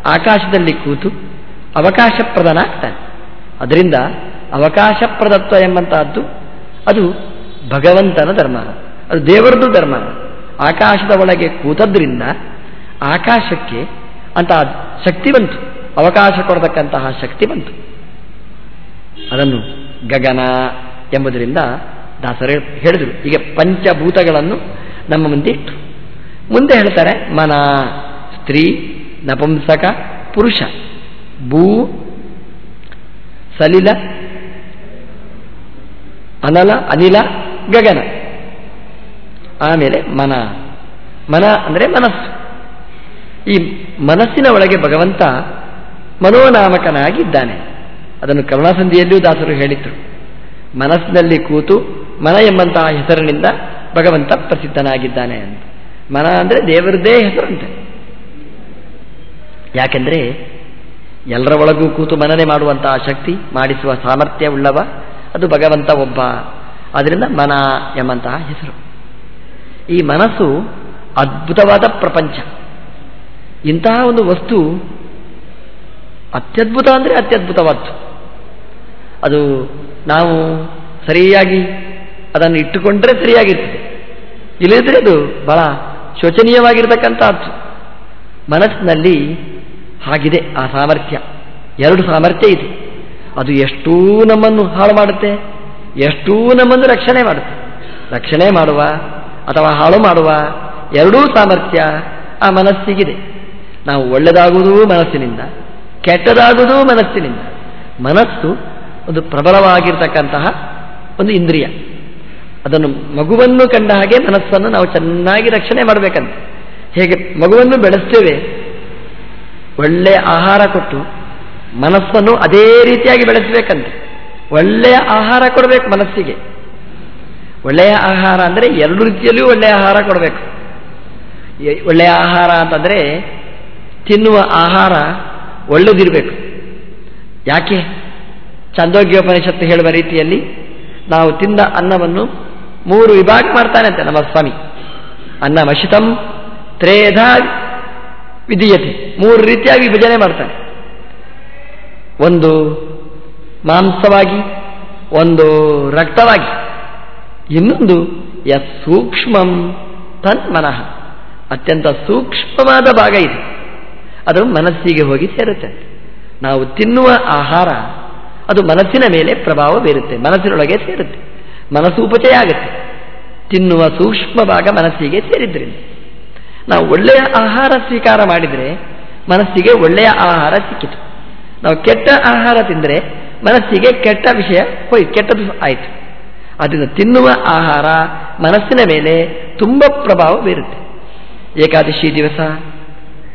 ಆಕಾಶದಲ್ಲಿ ಕೂತು ಅವಕಾಶಪ್ರದನಾಗ್ತಾನೆ. ಅದರಿಂದ ಅವಕಾಶಪ್ರದತ್ವ ಎಂಬಂತಹದ್ದು ಅದು ಭಗವಂತನ ಧರ್ಮ. ಅದು ದೇವರದ್ದು ಧರ್ಮ. ಆಕಾಶದ ಒಳಗೆ ಕೂತದ್ರಿಂದ ಆಕಾಶಕ್ಕೆ ಅಂತಹ ಶಕ್ತಿ ಬಂತು. ಅವಕಾಶ ಕೊಡತಕ್ಕಂತಹ ಶಕ್ತಿ ಬಂತು. ಅದನ್ನು ಗಗನ ಎಂಬುದರಿಂದ ದಾಸರು ಹೇಳಿದರು. ಈಗ ಪಂಚಭೂತಗಳನ್ನು ನಮ್ಮ ಮುಂದೆ ಇಟ್ಟು. ಮುಂದೆ ಹೇಳ್ತಾರೆ ಮನ, ಸ್ತ್ರೀ ನಪುಂಸಕ ಪುರುಷ. ಭೂ, ಸಲಿಲ, ಅನಲ, ಅನಿಲ, ಗಗನ. ಆಮೇಲೆ ಮನ. ಮನ ಅಂದರೆ ಮನಸ್ಸು. ಈ ಮನಸ್ಸಿನ ಒಳಗೆ ಭಗವಂತ ಮನೋನಾಮಕನಾಗಿದ್ದಾನೆ. ಅದನ್ನು ಕರುಣಾಸಂಧಿಯಲ್ಲಿಯೂ ದಾಸರು ಹೇಳಿದ್ರು. ಮನಸ್ಸಿನಲ್ಲಿ ಕೂತು ಮನ ಎಂಬಂತಹ ಹೆಸರಿನಿಂದ ಭಗವಂತ ಪ್ರಸಿದ್ಧನಾಗಿದ್ದಾನೆ ಅಂತ. ಮನ ಅಂದರೆ ದೇವರದೇ ಹೆಸರಂತೆ. ಯಾಕೆಂದರೆ ಎಲ್ಲರ ಒಳಗೂ ಕೂತು ಮನನೆ ಮಾಡುವಂತಹ ಶಕ್ತಿ, ಮಾಡಿಸುವ ಸಾಮರ್ಥ್ಯ ಉಳ್ಳವ, ಅದು ಭಗವಂತ ಒಬ್ಬ. ಅದರಿಂದ ಮನ ಎಂಬಂತಹ ಹೆಸರು. ಈ ಮನಸ್ಸು ಅದ್ಭುತವಾದ ಪ್ರಪಂಚ. ಇಂತಹ ಒಂದು ವಸ್ತು ಅತ್ಯದ್ಭುತ ಅಂದರೆ ಅತ್ಯದ್ಭುತವಾದ್ದು. ಅದು ನಾವು ಸರಿಯಾಗಿ ಅದನ್ನು ಇಟ್ಟುಕೊಂಡ್ರೆ ಸರಿಯಾಗಿರ್ತದೆ. ಇಲ್ಲದಿದ್ದರೆ ಅದು ಬಹಳ ಶೋಚನೀಯವಾಗಿರ್ತಕ್ಕಂಥದ್ದು ಮನಸ್ಸಿನಲ್ಲಿ ಹಾಗಿದೆ ಆ ಸಾಮರ್ಥ್ಯ. ಎರಡು ಸಾಮರ್ಥ್ಯ ಇದೆ. ಅದು ಎಷ್ಟೂ ನಮ್ಮನ್ನು ಹಾಳು ಮಾಡುತ್ತೆ, ಎಷ್ಟೂ ನಮ್ಮನ್ನು ರಕ್ಷಣೆ ಮಾಡುತ್ತೆ. ರಕ್ಷಣೆ ಮಾಡುವ ಅಥವಾ ಹಾಳು ಮಾಡುವ ಎರಡೂ ಸಾಮರ್ಥ್ಯ ಆ ಮನಸ್ಸಿಗಿದೆ. ನಾವು ಒಳ್ಳೆಯದಾಗುವುದು ಮನಸ್ಸಿನಿಂದ, ಕೆಟ್ಟದಾಗುವುದು ಮನಸ್ಸಿನಿಂದ. ಮನಸ್ಸು ಒಂದು ಪ್ರಬಲವಾಗಿರ್ತಕ್ಕಂತಹ ಒಂದು ಇಂದ್ರಿಯ. ಅದನ್ನು ಮಗುವನ್ನು ಕಂಡ ಹಾಗೆ ಮನಸ್ಸನ್ನು ನಾವು ಚೆನ್ನಾಗಿ ರಕ್ಷಣೆ ಮಾಡಬೇಕಂತ. ಹೇಗೆ ಮಗುವನ್ನು ಬೆಳೆಸ್ತೇವೆ? ಒಳ್ಳೆಯ ಆಹಾರ ಕೊಟ್ಟು ಮನಸ್ಸನ್ನು ಅದೇ ರೀತಿಯಾಗಿ ಬೆಳೆಸಬೇಕಂತೆ. ಒಳ್ಳೆಯ ಆಹಾರ ಕೊಡಬೇಕು ಮನಸ್ಸಿಗೆ. ಒಳ್ಳೆಯ ಆಹಾರ ಅಂದರೆ ಎರಡು ರೀತಿಯಲ್ಲಿಯೂ ಒಳ್ಳೆಯ ಆಹಾರ ಕೊಡಬೇಕು. ಒಳ್ಳೆಯ ಆಹಾರ ಅಂತಂದರೆ ತಿನ್ನುವ ಆಹಾರ ಒಳ್ಳೆದಿರಬೇಕು. ಯಾಕೆ? ಚಂದೋಗ್ಯೋಪನಿಷತ್ತು ಹೇಳುವ ರೀತಿಯಲ್ಲಿ ನಾವು ತಿಂದ ಅನ್ನವನ್ನು ಮೂರು ವಿಭಾಗ ಅಂತೆ ನಮ್ಮ ಸ್ವಾಮಿ. ಅನ್ನ ಮಶಿತಂ ತ್ರೇಧ ವಿಧೀಯತೆ. ಮೂರು ರೀತಿಯಾಗಿ ವಿಭಜನೆ ಮಾಡ್ತಾನೆ ಒಂದು ಮಾಂಸವಾಗಿ, ಒಂದು ರಕ್ತವಾಗಿ, ಇನ್ನೊಂದು ಯ ಸೂಕ್ಷ್ಮಂ ತನ್ ಮನಃ. ಅತ್ಯಂತ ಸೂಕ್ಷ್ಮವಾದ ಭಾಗ ಇದೆ. ಅದು ಮನಸ್ಸಿಗೆ ಹೋಗಿ ಸೇರುತ್ತೆ. ನಾವು ತಿನ್ನುವ ಆಹಾರ, ಅದು ಮನಸ್ಸಿನ ಮೇಲೆ ಪ್ರಭಾವ ಬೀರುತ್ತೆ. ಮನಸ್ಸಿನೊಳಗೆ ಸೇರುತ್ತೆ. ಮನಸ್ಸು ಉಪಚಯ ಆಗುತ್ತೆ. ತಿನ್ನುವ ಸೂಕ್ಷ್ಮ ಭಾಗ ಮನಸ್ಸಿಗೆ ಸೇರಿದ್ರಿಂದ. ನಾವು ಒಳ್ಳೆಯ ಆಹಾರ ಸ್ವೀಕಾರ ಮಾಡಿದರೆ ಮನಸ್ಸಿಗೆ ಒಳ್ಳೆಯ ಆಹಾರ ಸಿಕ್ಕಿತು. ನಾವು ಕೆಟ್ಟ ಆಹಾರ ತಿಂದರೆ ಮನಸ್ಸಿಗೆ ಕೆಟ್ಟ ವಿಷಯ ಹೋಯ್ತು, ಕೆಟ್ಟದ್ದು ಆಯಿತು. ಅದನ್ನು ತಿನ್ನುವ ಆಹಾರ ಮನಸ್ಸಿನ ಮೇಲೆ ತುಂಬ ಪ್ರಭಾವ ಬೀರುತ್ತೆ. ಏಕಾದಶಿ ದಿವಸ,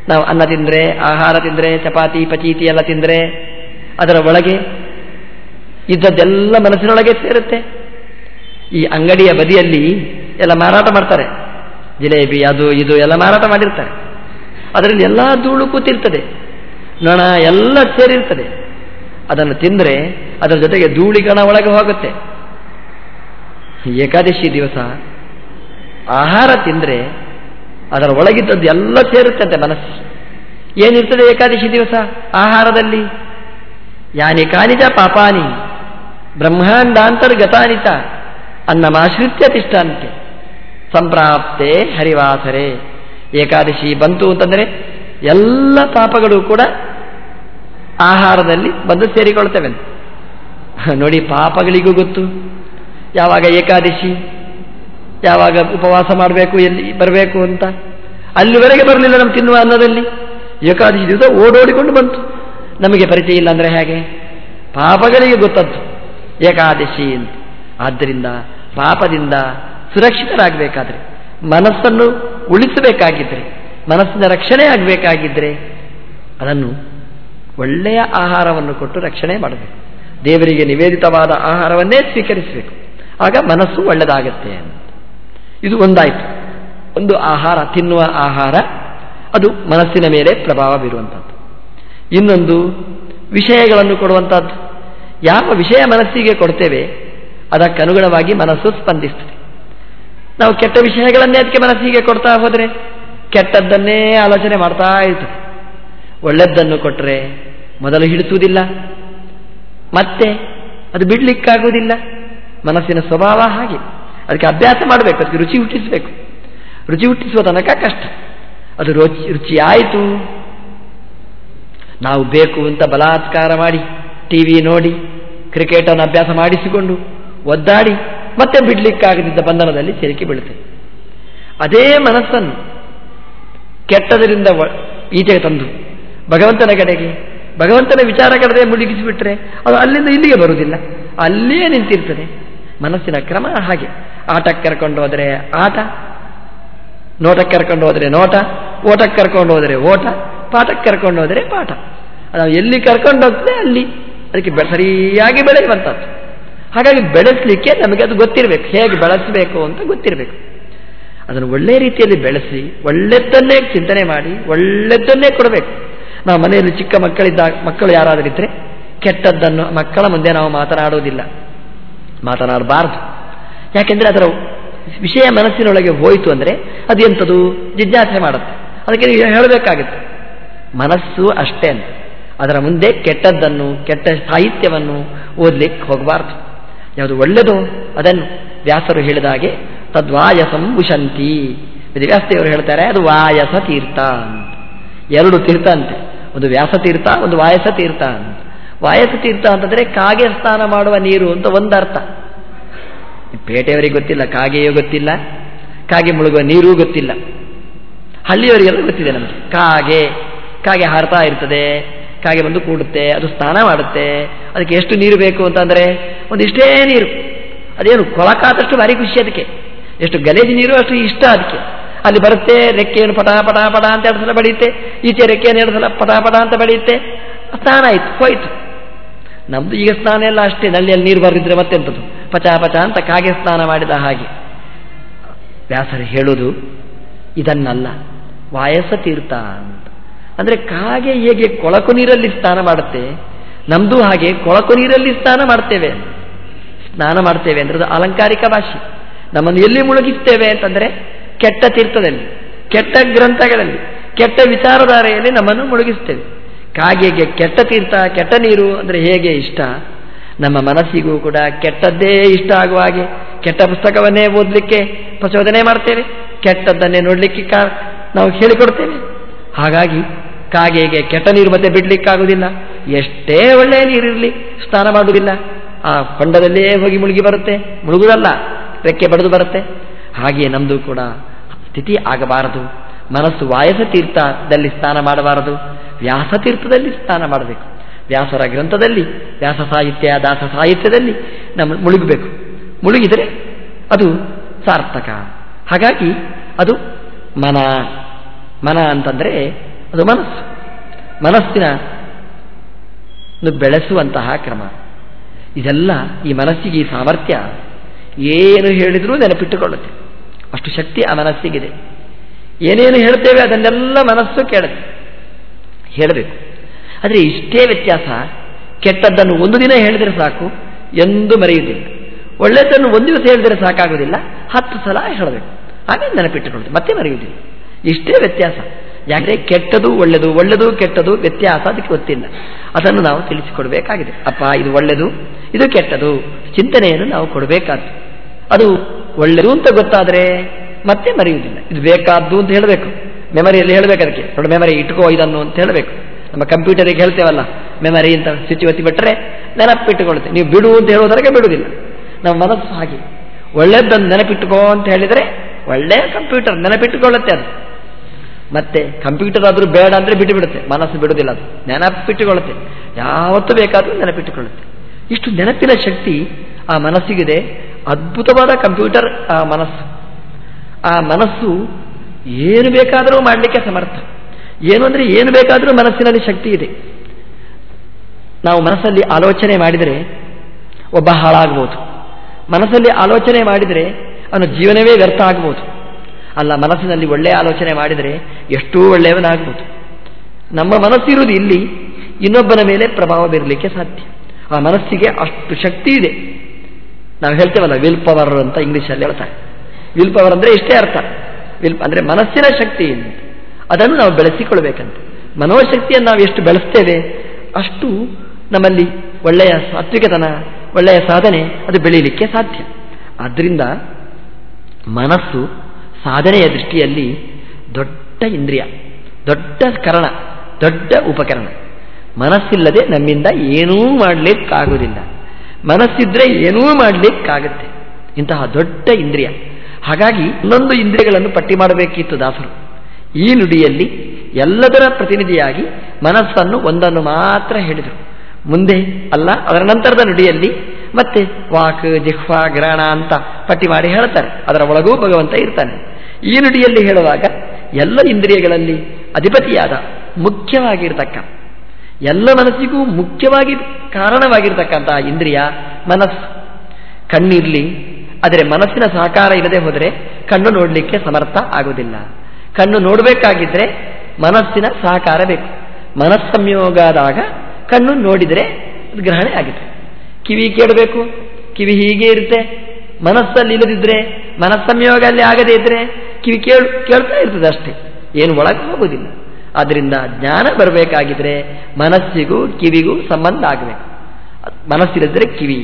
ನಾವು ಅನ್ನ ತಿಂದರೆ, ಆಹಾರ ತಿಂದರೆ, ಚಪಾತಿ, ಪಚೀತಿ ಎಲ್ಲ ತಿಂದರೆ, ಅದರ ಒಳಗೆ ಇದ್ದದ್ದೆಲ್ಲ ಮನಸ್ಸಿನೊಳಗೆ ಸೇರುತ್ತೆ. ಈ ಅಂಗಡಿಯ ಬದಿಯಲ್ಲಿ ಎಲ್ಲ ಮಾರಾಟ ಮಾಡ್ತಾರೆ. ಜಿಲೇಬಿ, ಅದು, ಇದು ಎಲ್ಲ ಮಾರಾಟ ಮಾಡಿರ್ತಾರೆ. ಅದರಲ್ಲಿ ಎಲ್ಲ ಧೂಳು ಕೂತಿರ್ತದೆ. ನೊಣ ಎಲ್ಲ ಸೇರಿರ್ತದೆ. ಅದನ್ನು ತಿಂದರೆ ಅದರ ಜೊತೆಗೆ ಧೂಳಿಗಣ ಒಳಗೆ ಹೋಗುತ್ತೆ. ಏಕಾದಶಿ ದಿವಸ ಆಹಾರ ತಿಂದರೆ ಅದರ ಒಳಗಿದ್ದದ್ದು ಎಲ್ಲ ಸೇರುತ್ತಂತೆ ಮನಸ್ಸು. ಏನಿರ್ತದೆ ಏಕಾದಶಿ ದಿವಸ ಆಹಾರದಲ್ಲಿ? ಯಾನಿ ಕಾನಿಜ ಪಾಪಾನಿ, ಬ್ರಹ್ಮಾಂಡಾಂತರ್ಗತಾನಿತ ಅನ್ನಮಾಶ್ರಿತ್ಯ ತಿಷ್ಟಾಂತೆ ಸಂಪ್ರಾಪ್ತೆ ಹರಿವಾಸರೆ. ಏಕಾದಶಿ ಬಂತು ಅಂತಂದರೆ ಎಲ್ಲ ಪಾಪಗಳು ಕೂಡ ಆಹಾರದಲ್ಲಿ ಬಂದು ಸೇರಿಕೊಳ್ತೇವೆ ನೋಡಿ ಪಾಪಗಳಿಗೂ ಗೊತ್ತು. ಯಾವಾಗ ಏಕಾದಶಿ, ಯಾವಾಗ ಉಪವಾಸ ಮಾಡಬೇಕು, ಎಲ್ಲಿ ಬರಬೇಕು ಅಂತ. ಅಲ್ಲಿವರೆಗೆ ಬರಲಿಲ್ಲ ನಮ್ಮ ತಿನ್ನುವ ಅನ್ನದಲ್ಲಿ. ಏಕಾದಶಿ ದಿವಸ ಓಡೋಡಿಕೊಂಡು ಬಂತು. ನಮಗೆ ಪರಿಚಯ ಇಲ್ಲ ಅಂದರೆ ಹೇಗೆ? ಪಾಪಗಳಿಗೆ ಗೊತ್ತದ್ದು ಏಕಾದಶಿ ಅಂತ. ಆದ್ದರಿಂದ ಪಾಪದಿಂದ ಸುರಕ್ಷಿತರಾಗಬೇಕಾದ್ರೆ, ಮನಸ್ಸನ್ನು ಉಳಿಸಬೇಕಾಗಿದ್ದರೆ ಮನಸ್ಸಿನ ರಕ್ಷಣೆ ಆಗಬೇಕಾಗಿದ್ದರೆ ಅದನ್ನು ಒಳ್ಳೆಯ ಆಹಾರವನ್ನು ಕೊಟ್ಟು ರಕ್ಷಣೆ ಮಾಡಬೇಕು. ದೇವರಿಗೆ ನಿವೇದಿತವಾದ ಆಹಾರವನ್ನೇ ಸ್ವೀಕರಿಸಬೇಕು. ಆಗ ಮನಸ್ಸು ಒಳ್ಳೆಯದಾಗತ್ತೆ ಅಂತ. ಇದು ಒಂದಾಯಿತು. ಒಂದು ಆಹಾರ, ತಿನ್ನುವ ಆಹಾರ, ಅದು ಮನಸ್ಸಿನ ಮೇಲೆ ಪ್ರಭಾವ ಬೀರುವಂಥದ್ದು. ಇನ್ನೊಂದು, ವಿಷಯಗಳನ್ನು ಕೊಡುವಂಥದ್ದು. ಯಾವ ವಿಷಯ ಮನಸ್ಸಿಗೆ ಕೊಡ್ತೇವೆ, ಅದಕ್ಕನುಗುಣವಾಗಿ ಮನಸ್ಸು ಸ್ಪಂದಿಸ್ತದೆ ನಾವು ಕೆಟ್ಟ ವಿಷಯಗಳನ್ನೇ ಅದಕ್ಕೆ ಮನಸ್ಸಿಗೆ ಕೊಡ್ತಾ ಹೋದರೆ ಕೆಟ್ಟದ್ದನ್ನೇ ಆಲೋಚನೆ ಮಾಡ್ತಾ ಇರ್ತದೆ ಒಳ್ಳೆದ್ದನ್ನು ಕೊಟ್ಟರೆ ಮೊದಲು ಹಿಡಿಸುವುದಿಲ್ಲ ಮತ್ತೆ ಅದು ಬಿಡ್ಲಿಕ್ಕಾಗುವುದಿಲ್ಲ. ಮನಸ್ಸಿನ ಸ್ವಭಾವ ಹಾಗೆ. ಅದಕ್ಕೆ ಅಭ್ಯಾಸ ಮಾಡಬೇಕು, ಅದಕ್ಕೆ ರುಚಿ ಹುಟ್ಟಿಸಬೇಕು. ರುಚಿ ಹುಟ್ಟಿಸುವ ತನಕ ಕಷ್ಟ. ಅದು ರುಚಿ ರುಚಿ ಆಯಿತು ನಾವು ಬೇಕು ಅಂತ ಬಲಾತ್ಕಾರ ಮಾಡಿ ಟಿ ವಿ ನೋಡಿ, ಕ್ರಿಕೆಟನ್ನು ಅಭ್ಯಾಸ ಮಾಡಿಸಿಕೊಂಡು, ಒದ್ದಾಡಿ ಮತ್ತೆ ಬಿಡ್ಲಿಕ್ಕಾಗದಿದ್ದ ಬಂಧನದಲ್ಲಿ ಸಿಲುಕಿ ಬೀಳುತ್ತೆ. ಅದೇ ಮನಸ್ಸನ್ನು ಕೆಟ್ಟದರಿಂದ ಈಚೆಗೆ ತಂದು, ಭಗವಂತನ ಕಡೆಗೆ, ಭಗವಂತನ ವಿಚಾರ ಕಡೆ ಮುಳುಗಿಸಿಬಿಟ್ರೆ ಅದು ಅಲ್ಲಿಂದ ಇಲ್ಲಿಗೆ ಬರುವುದಿಲ್ಲ. ಅಲ್ಲಿಯೇ ನಿಂತಿರ್ತದೆ. ಮನಸ್ಸಿನ ಕ್ರಮ ಹಾಗೆ. ಆಟಕ್ಕೆ ಕರ್ಕೊಂಡು ಹೋದರೆ ಆಟ, ನೋಟಕ್ಕೆ ಕರ್ಕೊಂಡು ಹೋದರೆ ನೋಟ, ಓಟಕ್ಕೆ ಕರ್ಕೊಂಡು ಹೋದರೆ ಓಟ, ಪಾಠಕ್ಕೆ ಕರ್ಕೊಂಡು ಹೋದರೆ ಪಾಠ. ಅದು ಎಲ್ಲಿ ಕರ್ಕೊಂಡು ಹೋಗ್ತದೆ ಅಲ್ಲಿ. ಅದಕ್ಕೆ ಸರಿಯಾಗಿ ಬೆಳೆಯುವಂಥದ್ದು. ಹಾಗಾಗಿ ಬೆಳೆಸಲಿಕ್ಕೆ ನಮಗೆ ಅದು ಗೊತ್ತಿರಬೇಕು. ಹೇಗೆ ಬೆಳೆಸಬೇಕು ಅಂತ ಗೊತ್ತಿರಬೇಕು. ಅದನ್ನು ಒಳ್ಳೆ ರೀತಿಯಲ್ಲಿ ಬೆಳೆಸಿ, ಒಳ್ಳೆದ್ದನ್ನೇ ಚಿಂತನೆ ಮಾಡಿ ಒಳ್ಳೆದನ್ನೇ ಕೊಡಬೇಕು. ನಾವು ಮನೆಯಲ್ಲಿ ಚಿಕ್ಕ ಮಕ್ಕಳಿದ್ದಾಗ ಮಕ್ಕಳು ಯಾರಾದರೂ ಇದ್ದರೆ ಕೆಟ್ಟದ್ದನ್ನು ಮಕ್ಕಳ ಮುಂದೆ ನಾವು ಮಾತನಾಡುವುದಿಲ್ಲ. ಮಾತನಾಡಬಾರದು. ಯಾಕೆಂದರೆ ಅದರ ವಿಷಯ ಮನಸ್ಸಿನೊಳಗೆ ಹೋಯಿತು ಅಂದರೆ ಅದು ಎಂಥದ್ದು ಜಿಜ್ಞಾಸೆ ಮಾಡುತ್ತೆ. ಅದಕ್ಕೆ ಹೇಳಬೇಕಾಗುತ್ತೆ. ಮನಸ್ಸು ಅಷ್ಟೇ ಅದರ ಮುಂದೆ ಕೆಟ್ಟದ್ದನ್ನು, ಕೆಟ್ಟ ಸಾಹಿತ್ಯವನ್ನು ಓದಲಿಕ್ಕೆ ಹೋಗಬಾರ್ದು. ಯಾವುದು ಒಳ್ಳೆಯದು ಅದನ್ನು ವ್ಯಾಸರು ಹೇಳಿದ ಹಾಗೆ, ತದ್ವಾಯಸಂ ಉಶಂತಿ ವ್ಯಾಸದೇವರು ಹೇಳ್ತಾರೆ, ಅದು ವಾಯಸ ತೀರ್ಥ ಅಂತ. ಎರಡು ತೀರ್ಥ ಅಂತೆ. ಒಂದು ವ್ಯಾಸ ತೀರ್ಥ, ಒಂದು ವಾಯಸ ತೀರ್ಥ ಅಂತ. ವಾಯಸ ತೀರ್ಥ ಅಂತಂದರೆ ಕಾಗೆ ಸ್ನಾನ ಮಾಡುವ ನೀರು ಅಂತ ಒಂದರ್ಥ. ಪೇಟೆಯವರಿಗೆ ಗೊತ್ತಿಲ್ಲ, ಕಾಗೆಯೂ ಗೊತ್ತಿಲ್ಲ, ಕಾಗೆ ಮುಳುಗುವ ನೀರೂ ಗೊತ್ತಿಲ್ಲ. ಹಳ್ಳಿಯವರಿಗೆಲ್ಲ ಗೊತ್ತಿದೆ ನಮಗೆ. ಕಾಗೆ ಕಾಗೆ ಹಾರ್ತಾ ಇರ್ತದೆ ಕಾಗೆ ಬಂದು ಕೂಡುತ್ತೆ, ಅದು ಸ್ನಾನ ಮಾಡುತ್ತೆ. ಅದಕ್ಕೆ ಎಷ್ಟು ನೀರು ಬೇಕು ಅಂತಂದರೆ ಒಂದಿಷ್ಟೇ ನೀರು. ಅದೇನು ಕೊಳಕಾದಷ್ಟು ಭಾರಿ ಖುಷಿ ಅದಕ್ಕೆ. ಎಷ್ಟು ಗಲೇಜು ನೀರು ಅಷ್ಟು ಇಷ್ಟ ಅದಕ್ಕೆ. ಅಲ್ಲಿ ಬರುತ್ತೆ, ರೆಕ್ಕೆಯನ್ನು ಪಟ ಪಟ ಪಟ ಅಂತ ಎರಡು ಸಲ ಬಡಿಯುತ್ತೆ. ಈಚೆ ರೆಕ್ಕೆಯನ್ನು ಎರಡು ಸಲ ಪಟ ಪಟ ಅಂತ ಬಡಿಯುತ್ತೆ. ಸ್ನಾನ ಆಯಿತು, ಹೋಯ್ತು. ನಮ್ಮದು ಈಗ ಸ್ನಾನ ಎಲ್ಲ ಅಷ್ಟೇ, ನಳ್ಳಿಯಲ್ಲಿ ನೀರು ಬರದಿದ್ರೆ ಮತ್ತೆಂಥದ್ದು ಪಚ ಪಚ ಅಂತ ಕಾಗೆ ಸ್ನಾನ ಮಾಡಿದ ಹಾಗೆ. ವ್ಯಾಸರು ಹೇಳೋದು, ಇದನ್ನಲ್ಲ, ವಾಯಸ ತೀರ್ಥ ಅಂತ. ಅಂದರೆ ಕಾಗೆ ಹೇಗೆ ಕೊಳಕು ನೀರಲ್ಲಿ ಸ್ನಾನ ಮಾಡುತ್ತೆ, ನಮ್ದು ಹಾಗೆ ಕೊಳಕು ನೀರಲ್ಲಿ ಸ್ನಾನ ಮಾಡ್ತೇವೆ. ಸ್ನಾನ ಮಾಡ್ತೇವೆ ಅಂದ್ರೆ ಅಲಂಕಾರಿಕ ಭಾಷೆ. ನಮ್ಮನ್ನು ಎಲ್ಲಿ ಮುಳುಗಿಸ್ತೇವೆ ಅಂತಂದ್ರೆ ಕೆಟ್ಟ ತೀರ್ಥದಲ್ಲಿ, ಕೆಟ್ಟ ಗ್ರಂಥಗಳಲ್ಲಿ, ಕೆಟ್ಟ ವಿಚಾರಧಾರೆಯಲ್ಲಿ ನಮ್ಮನ್ನು ಮುಳುಗಿಸ್ತೇವೆ. ಕಾಗೆಗೆ ಕೆಟ್ಟ ತೀರ್ಥ, ಕೆಟ್ಟ ನೀರು ಅಂದರೆ ಹೇಗೆ ಇಷ್ಟ? ನಮ್ಮ ಮನಸ್ಸಿಗೂ ಕೂಡ ಕೆಟ್ಟದ್ದೇ ಇಷ್ಟ ಆಗುವ ಹಾಗೆ. ಕೆಟ್ಟ ಪುಸ್ತಕವನ್ನೇ ಓದಲಿಕ್ಕೆ ಪ್ರಚೋದನೆ ಮಾಡ್ತೇವೆ. ಕೆಟ್ಟದ್ದನ್ನೇ ನೋಡಲಿಕ್ಕೆ ನಾವು ಹೇಳಿಕೊಡ್ತೇವೆ. ಹಾಗಾಗಿ ಕಾಗೆಗೆ ಕೆಟ್ಟ ನೀರು ಮತ್ತೆ ಬಿಡ್ಲಿಕ್ಕಾಗುವುದಿಲ್ಲ. ಎಷ್ಟೇ ಒಳ್ಳೆಯ ನೀರಿರಲಿ, ಸ್ನಾನ ಮಾಡುವುದಿಲ್ಲ. ಆ ಹೊಂಡದಲ್ಲೇ ಹೋಗಿ ಮುಳುಗಿ ಬರುತ್ತೆ, ಮುಳುಗುದಲ್ಲ, ರೆಕ್ಕೆ ಬಡಿದು ಬರುತ್ತೆ. ಹಾಗೆಯೇ ನಮ್ಮದು ಕೂಡ ಸ್ಥಿತಿ ಆಗಬಾರದು. ಮನಸ್ಸು ವಾಯಸ ತೀರ್ಥದಲ್ಲಿ ಸ್ನಾನ ಮಾಡಬಾರದು. ವ್ಯಾಸ ತೀರ್ಥದಲ್ಲಿ ಸ್ನಾನ ಮಾಡಬೇಕು. ವ್ಯಾಸರ ಗ್ರಂಥದಲ್ಲಿ, ವ್ಯಾಸ ಸಾಹಿತ್ಯ, ದಾಸ ಸಾಹಿತ್ಯದಲ್ಲಿ ನಮ್ಮ ಮುಳುಗಬೇಕು. ಮುಳುಗಿದರೆ ಅದು ಸಾರ್ಥಕ. ಹಾಗಾಗಿ ಅದು ಮನ. ಮನ ಅಂತಂದರೆ ಅದು ಮನಸ್ಸು. ಮನಸ್ಸಿನ ಬೆಳೆಸುವಂತಹ ಕ್ರಮ. ಇದೆಲ್ಲ ಈ ಮನಸ್ಸಿಗೆ ಈ ಸಾಮರ್ಥ್ಯ ಏನು ಹೇಳಿದರೂ ನೆನಪಿಟ್ಟುಕೊಳ್ಳುತ್ತೆ. ಅಷ್ಟು ಶಕ್ತಿ ಆ ಮನಸ್ಸಿಗಿದೆ. ಏನೇನು ಹೇಳ್ತೇವೆ ಅದನ್ನೆಲ್ಲ ಮನಸ್ಸು ಕೇಳುತ್ತೆ. ಹೇಳಬೇಕು. ಆದರೆ ಇಷ್ಟೇ ವ್ಯತ್ಯಾಸ, ಕೆಟ್ಟದ್ದನ್ನು ಒಂದು ದಿನ ಹೇಳಿದರೆ ಸಾಕು, ಎಂದು ಮರೆಯುವುದಿಲ್ಲ. ಒಳ್ಳೆಯದನ್ನು ಒಂದು ದಿವಸ ಹೇಳಿದರೆ ಸಾಕಾಗುವುದಿಲ್ಲ. ಹತ್ತು ಸಲ ಹೇಳಬೇಕು. ಆಮೇಲೆ ನೆನಪಿಟ್ಟುಕೊಳ್ಳುತ್ತೆ. ಮತ್ತೆ ಮರೆಯುವುದಿಲ್ಲ. ಇಷ್ಟೇ ವ್ಯತ್ಯಾಸ. ಯಾಕಂದರೆ ಕೆಟ್ಟದು ಒಳ್ಳೆದು ಒಳ್ಳೆದು ಕೆಟ್ಟದು ವ್ಯತ್ಯಾಸ ಅದಕ್ಕೆ ಗೊತ್ತಿಲ್ಲ. ಅದನ್ನು ನಾವು ತಿಳಿಸಿಕೊಡಬೇಕಾಗಿದೆ. ಅಪ್ಪ, ಇದು ಒಳ್ಳೆದು, ಇದು ಕೆಟ್ಟದು. ಚಿಂತನೆಯನ್ನು ನಾವು ಕೊಡಬೇಕಾದ್ದು. ಅದು ಒಳ್ಳೆದು ಅಂತ ಗೊತ್ತಾದರೆ ಮತ್ತೆ ಮರೆಯುವುದಿಲ್ಲ. ಇದು ಬೇಕಾದ್ದು ಅಂತ ಹೇಳಬೇಕು. ಮೆಮರಿಯಲ್ಲಿ ಹೇಳಬೇಕು ಅದಕ್ಕೆ. ನೋಡಿ, ಮೆಮರಿ ಇಟ್ಕೋ, ಇದನ್ನು ಅಂತ ಹೇಳಬೇಕು. ನಮ್ಮ ಕಂಪ್ಯೂಟರಿಗೆ ಹೇಳ್ತೇವಲ್ಲ, ಮೆಮರಿ ಅಂತ ಸ್ವಿಚ್ ಒತ್ತಿ ಬಿಟ್ಟರೆ ನೆನಪಿಟ್ಟುಕೊಳ್ಳುತ್ತೆ. ನೀವು ಬಿಡು ಅಂತ ಹೇಳೋದ್ರಾಗೆ ಬಿಡುವುದಿಲ್ಲ. ನಮ್ಮ ಮನಸ್ಸು ಹಾಗೆ. ಒಳ್ಳೆಯದನ್ನು ನೆನಪಿಟ್ಟುಕೋ ಅಂತ ಹೇಳಿದರೆ ಒಳ್ಳೆಯ ಕಂಪ್ಯೂಟರ್ ನೆನಪಿಟ್ಟುಕೊಳ್ಳುತ್ತೆ ಅದು. ಮತ್ತೆ ಕಂಪ್ಯೂಟರ್ ಆದರೂ ಬೇಡ ಅಂದರೆ ಬಿಟ್ಟು ಬಿಡುತ್ತೆ. ಮನಸ್ಸು ಬಿಡುವುದಿಲ್ಲ ಅದು. ನೆನಪಿಟ್ಟುಕೊಳ್ಳುತ್ತೆ. ಯಾವತ್ತೂ ಬೇಕಾದರೂ ನೆನಪಿಟ್ಟುಕೊಳ್ಳುತ್ತೆ. ಇಷ್ಟು ನೆನಪಿನ ಶಕ್ತಿ ಆ ಮನಸ್ಸಿಗಿದೆ. ಅದ್ಭುತವಾದ ಕಂಪ್ಯೂಟರ್ ಆ ಮನಸ್ಸು. ಆ ಮನಸ್ಸು ಏನು ಬೇಕಾದರೂ ಮಾಡಲಿಕ್ಕೆ ಸಮರ್ಥ. ಏನು ಅಂದರೆ ಏನು ಬೇಕಾದರೂ ಮನಸ್ಸಿನಲ್ಲಿ ಶಕ್ತಿ ಇದೆ. ನಾವು ಮನಸ್ಸಲ್ಲಿ ಆಲೋಚನೆ ಮಾಡಿದರೆ ಒಬ್ಬ ಹಾಳಾಗ್ಬೋದು. ಮನಸ್ಸಲ್ಲಿ ಆಲೋಚನೆ ಮಾಡಿದರೆ ಅವನ ಜೀವನವೇ ವ್ಯರ್ಥ ಆಗ್ಬೋದು. ಅಲ್ಲ, ಮನಸ್ಸಿನಲ್ಲಿ ಒಳ್ಳೆಯ ಆಲೋಚನೆ ಮಾಡಿದರೆ ಎಷ್ಟೋ ಒಳ್ಳೆಯವನಾಗ್ಬೋದು. ನಮ್ಮ ಮನಸ್ಸಿರುವುದು ಇಲ್ಲಿ, ಇನ್ನೊಬ್ಬನ ಮೇಲೆ ಪ್ರಭಾವ ಬೀರಲಿಕ್ಕೆ ಸಾಧ್ಯ. ಆ ಮನಸ್ಸಿಗೆ ಅಷ್ಟು ಶಕ್ತಿ ಇದೆ. ನಾವು ಹೇಳ್ತೇವಲ್ಲ ವಿಲ್ ಪವರ್ ಅಂತ ಇಂಗ್ಲೀಷಲ್ಲಿ ಹೇಳ್ತಾರೆ. ವಿಲ್ ಪವರ್ ಅಂದರೆ ಇಷ್ಟೇ ಅರ್ಥ. ವಿಲ್ ಅಂದರೆ ಮನಸ್ಸಿನ ಶಕ್ತಿ ಅದನ್ನು ನಾವು ಬೆಳೆಸಿಕೊಳ್ಬೇಕಂತ. ಮನೋಶಕ್ತಿಯನ್ನು ನಾವು ಎಷ್ಟು ಬೆಳೆಸ್ತೇವೆ, ಅಷ್ಟು ನಮ್ಮಲ್ಲಿ ಒಳ್ಳೆಯ ಸಾತ್ವಿಕತನ, ಒಳ್ಳೆಯ ಸಾಧನೆ ಅದು ಬೆಳೀಲಿಕ್ಕೆ ಸಾಧ್ಯ. ಆದ್ದರಿಂದ ಮನಸ್ಸು ಸಾಧನೆಯ ದೃಷ್ಟಿಯಲ್ಲಿ ದೊಡ್ಡ ಇಂದ್ರಿಯ, ದೊಡ್ಡ ಕರಣ, ದೊಡ್ಡ ಉಪಕರಣ. ಮನಸ್ಸಿಲ್ಲದೆ ನಮ್ಮಿಂದ ಏನೂ ಮಾಡಲಿಕ್ಕಾಗುವುದಿಲ್ಲ. ಮನಸ್ಸಿದ್ರೆ ಏನೂ ಮಾಡಲಿಕ್ಕಾಗತ್ತೆ. ಇಂತಹ ದೊಡ್ಡ ಇಂದ್ರಿಯ. ಹಾಗಾಗಿ ಇನ್ನೊಂದು ಇಂದ್ರಿಯಗಳನ್ನು ಪಟ್ಟಿ ಮಾಡಬೇಕಿತ್ತು ದಾಸರು. ಈ ನುಡಿಯಲ್ಲಿ ಎಲ್ಲದರ ಪ್ರತಿನಿಧಿಯಾಗಿ ಮನಸ್ಸನ್ನು ಒಂದನ್ನು ಮಾತ್ರ ಹೇಳಿದರು. ಮುಂದೆ ಅಲ್ಲ, ಅದರ ನಂತರದ ನುಡಿಯಲ್ಲಿ ಮತ್ತೆ ವಾಕ್, ಜಿಹ್ವಾ ಗ್ರಹಣ ಅಂತ ಪಟ್ಟಿ ಮಾಡಿ ಹೇಳ್ತಾರೆ. ಅದರ ಒಳಗೂ ಭಗವಂತ ಇರ್ತಾನೆ. ಈ ನುಡಿಯಲ್ಲಿ ಹೇಳುವಾಗ ಎಲ್ಲ ಇಂದ್ರಿಯಗಳಲ್ಲಿ ಅಧಿಪತಿಯಾದ ಮುಖ್ಯವಾಗಿರ್ತಕ್ಕ. ಎಲ್ಲ ಮನಸ್ಸಿಗೂ ಮುಖ್ಯವಾಗಿ ಕಾರಣವಾಗಿರ್ತಕ್ಕಂತಹ ಇಂದ್ರಿಯ ಮನಸ್ಸು. ಕಣ್ಣಿರಲಿ, ಆದರೆ ಮನಸ್ಸಿನ ಸಹಕಾರ ಇಲ್ಲದೆ ಹೋದರೆ ಕಣ್ಣು ನೋಡಲಿಕ್ಕೆ ಸಮರ್ಥ ಆಗುವುದಿಲ್ಲ. ಕಣ್ಣು ನೋಡಬೇಕಾಗಿದ್ರೆ ಮನಸ್ಸಿನ ಸಹಕಾರ ಬೇಕು. ಮನಸ್ಸಂಯೋಗ ಆದಾಗ ಕಣ್ಣು ನೋಡಿದರೆ ಗ್ರಹಣೆ ಆಗುತ್ತೆ. ಕಿವಿ ಕೇಳಬೇಕು, ಕಿವಿ ಹೀಗೆ ಇರುತ್ತೆ. ಮನಸ್ಸಲ್ಲಿ ಇಲ್ಲದಿದ್ದರೆ ಮನಸ್ಸಂಯೋಗ ಅಲ್ಲಿ ಆಗದೇ ಇದ್ದರೆ ಕಿವಿ ಕೇಳು, ಕೇಳ್ತಾ ಇರ್ತದೆ ಅಷ್ಟೇ. ಏನು ಒಳಗೆ ಹೋಗೋದಿಲ್ಲ ಆದ್ದರಿಂದ ಜ್ಞಾನ ಬರಬೇಕಾಗಿದ್ರೆ ಮನಸ್ಸಿಗೂ ಕಿವಿಗೂ ಸಂಬಂಧ ಆಗಬೇಕು. ಮನಸ್ಸಿರಿದ್ರೆ ಕಿವಿ.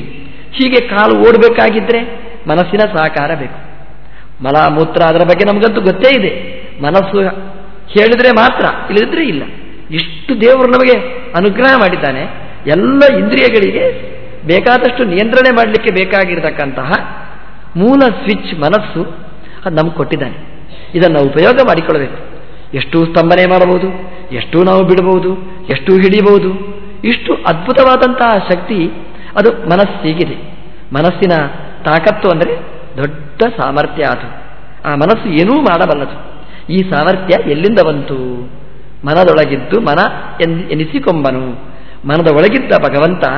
ಹೀಗೆ ಕಾಲು ಓಡಬೇಕಾಗಿದ್ರೆ ಮನಸ್ಸಿನ ಸಹಕಾರ ಬೇಕು. ಮಲ, ಮೂತ್ರ ಅದರ ಬಗ್ಗೆ ನಮಗಂತೂ ಗೊತ್ತೇ ಇದೆ. ಮನಸ್ಸು ಹೇಳಿದ್ರೆ ಮಾತ್ರ, ಇಲ್ಲದಿದ್ರೆ ಇಲ್ಲ. ಇಷ್ಟು ದೇವರು ನಮಗೆ ಅನುಗ್ರಹ ಮಾಡಿದ್ದಾನೆ. ಎಲ್ಲ ಇಂದ್ರಿಯಗಳಿಗೆ ಬೇಕಾದಷ್ಟು ನಿಯಂತ್ರಣೆ ಮಾಡಲಿಕ್ಕೆ ಬೇಕಾಗಿರತಕ್ಕಂತಹ ಮೂಲ ಸ್ವಿಚ್ ಮನಸ್ಸು ಅದು ನಮ್ಗೆ ಕೊಟ್ಟಿದ್ದಾನೆ. ಇದನ್ನು ಉಪಯೋಗ ಮಾಡಿಕೊಳ್ಳಬೇಕು. ಎಷ್ಟು ಸ್ತಂಭನೆ ಮಾಡಬಹುದು, ಎಷ್ಟು ನಾವು ಬಿಡಬಹುದು, ಎಷ್ಟು ಹಿಡಿಯಬಹುದು, ಇಷ್ಟು ಅದ್ಭುತವಾದಂತಹ ಶಕ್ತಿ ಅದು ಮನಸ್ಸಿಗಿದೆ. ಮನಸ್ಸಿನ ತಾಕತ್ತು ಅಂದರೆ ದೊಡ್ಡ ಸಾಮರ್ಥ್ಯ ಅದು. ಆ ಮನಸ್ಸು ಏನೂ ಮಾಡಬಲ್ಲದು. ಈ ಸಾಮರ್ಥ್ಯ ಎಲ್ಲಿಂದ ಬಂತು? ಮನದೊಳಗಿದ್ದು ಮನ ಎನಿಸಿಕೊಂಬನು. ಮನದ ಒಳಗಿದ್ದ ಭಗವಂತ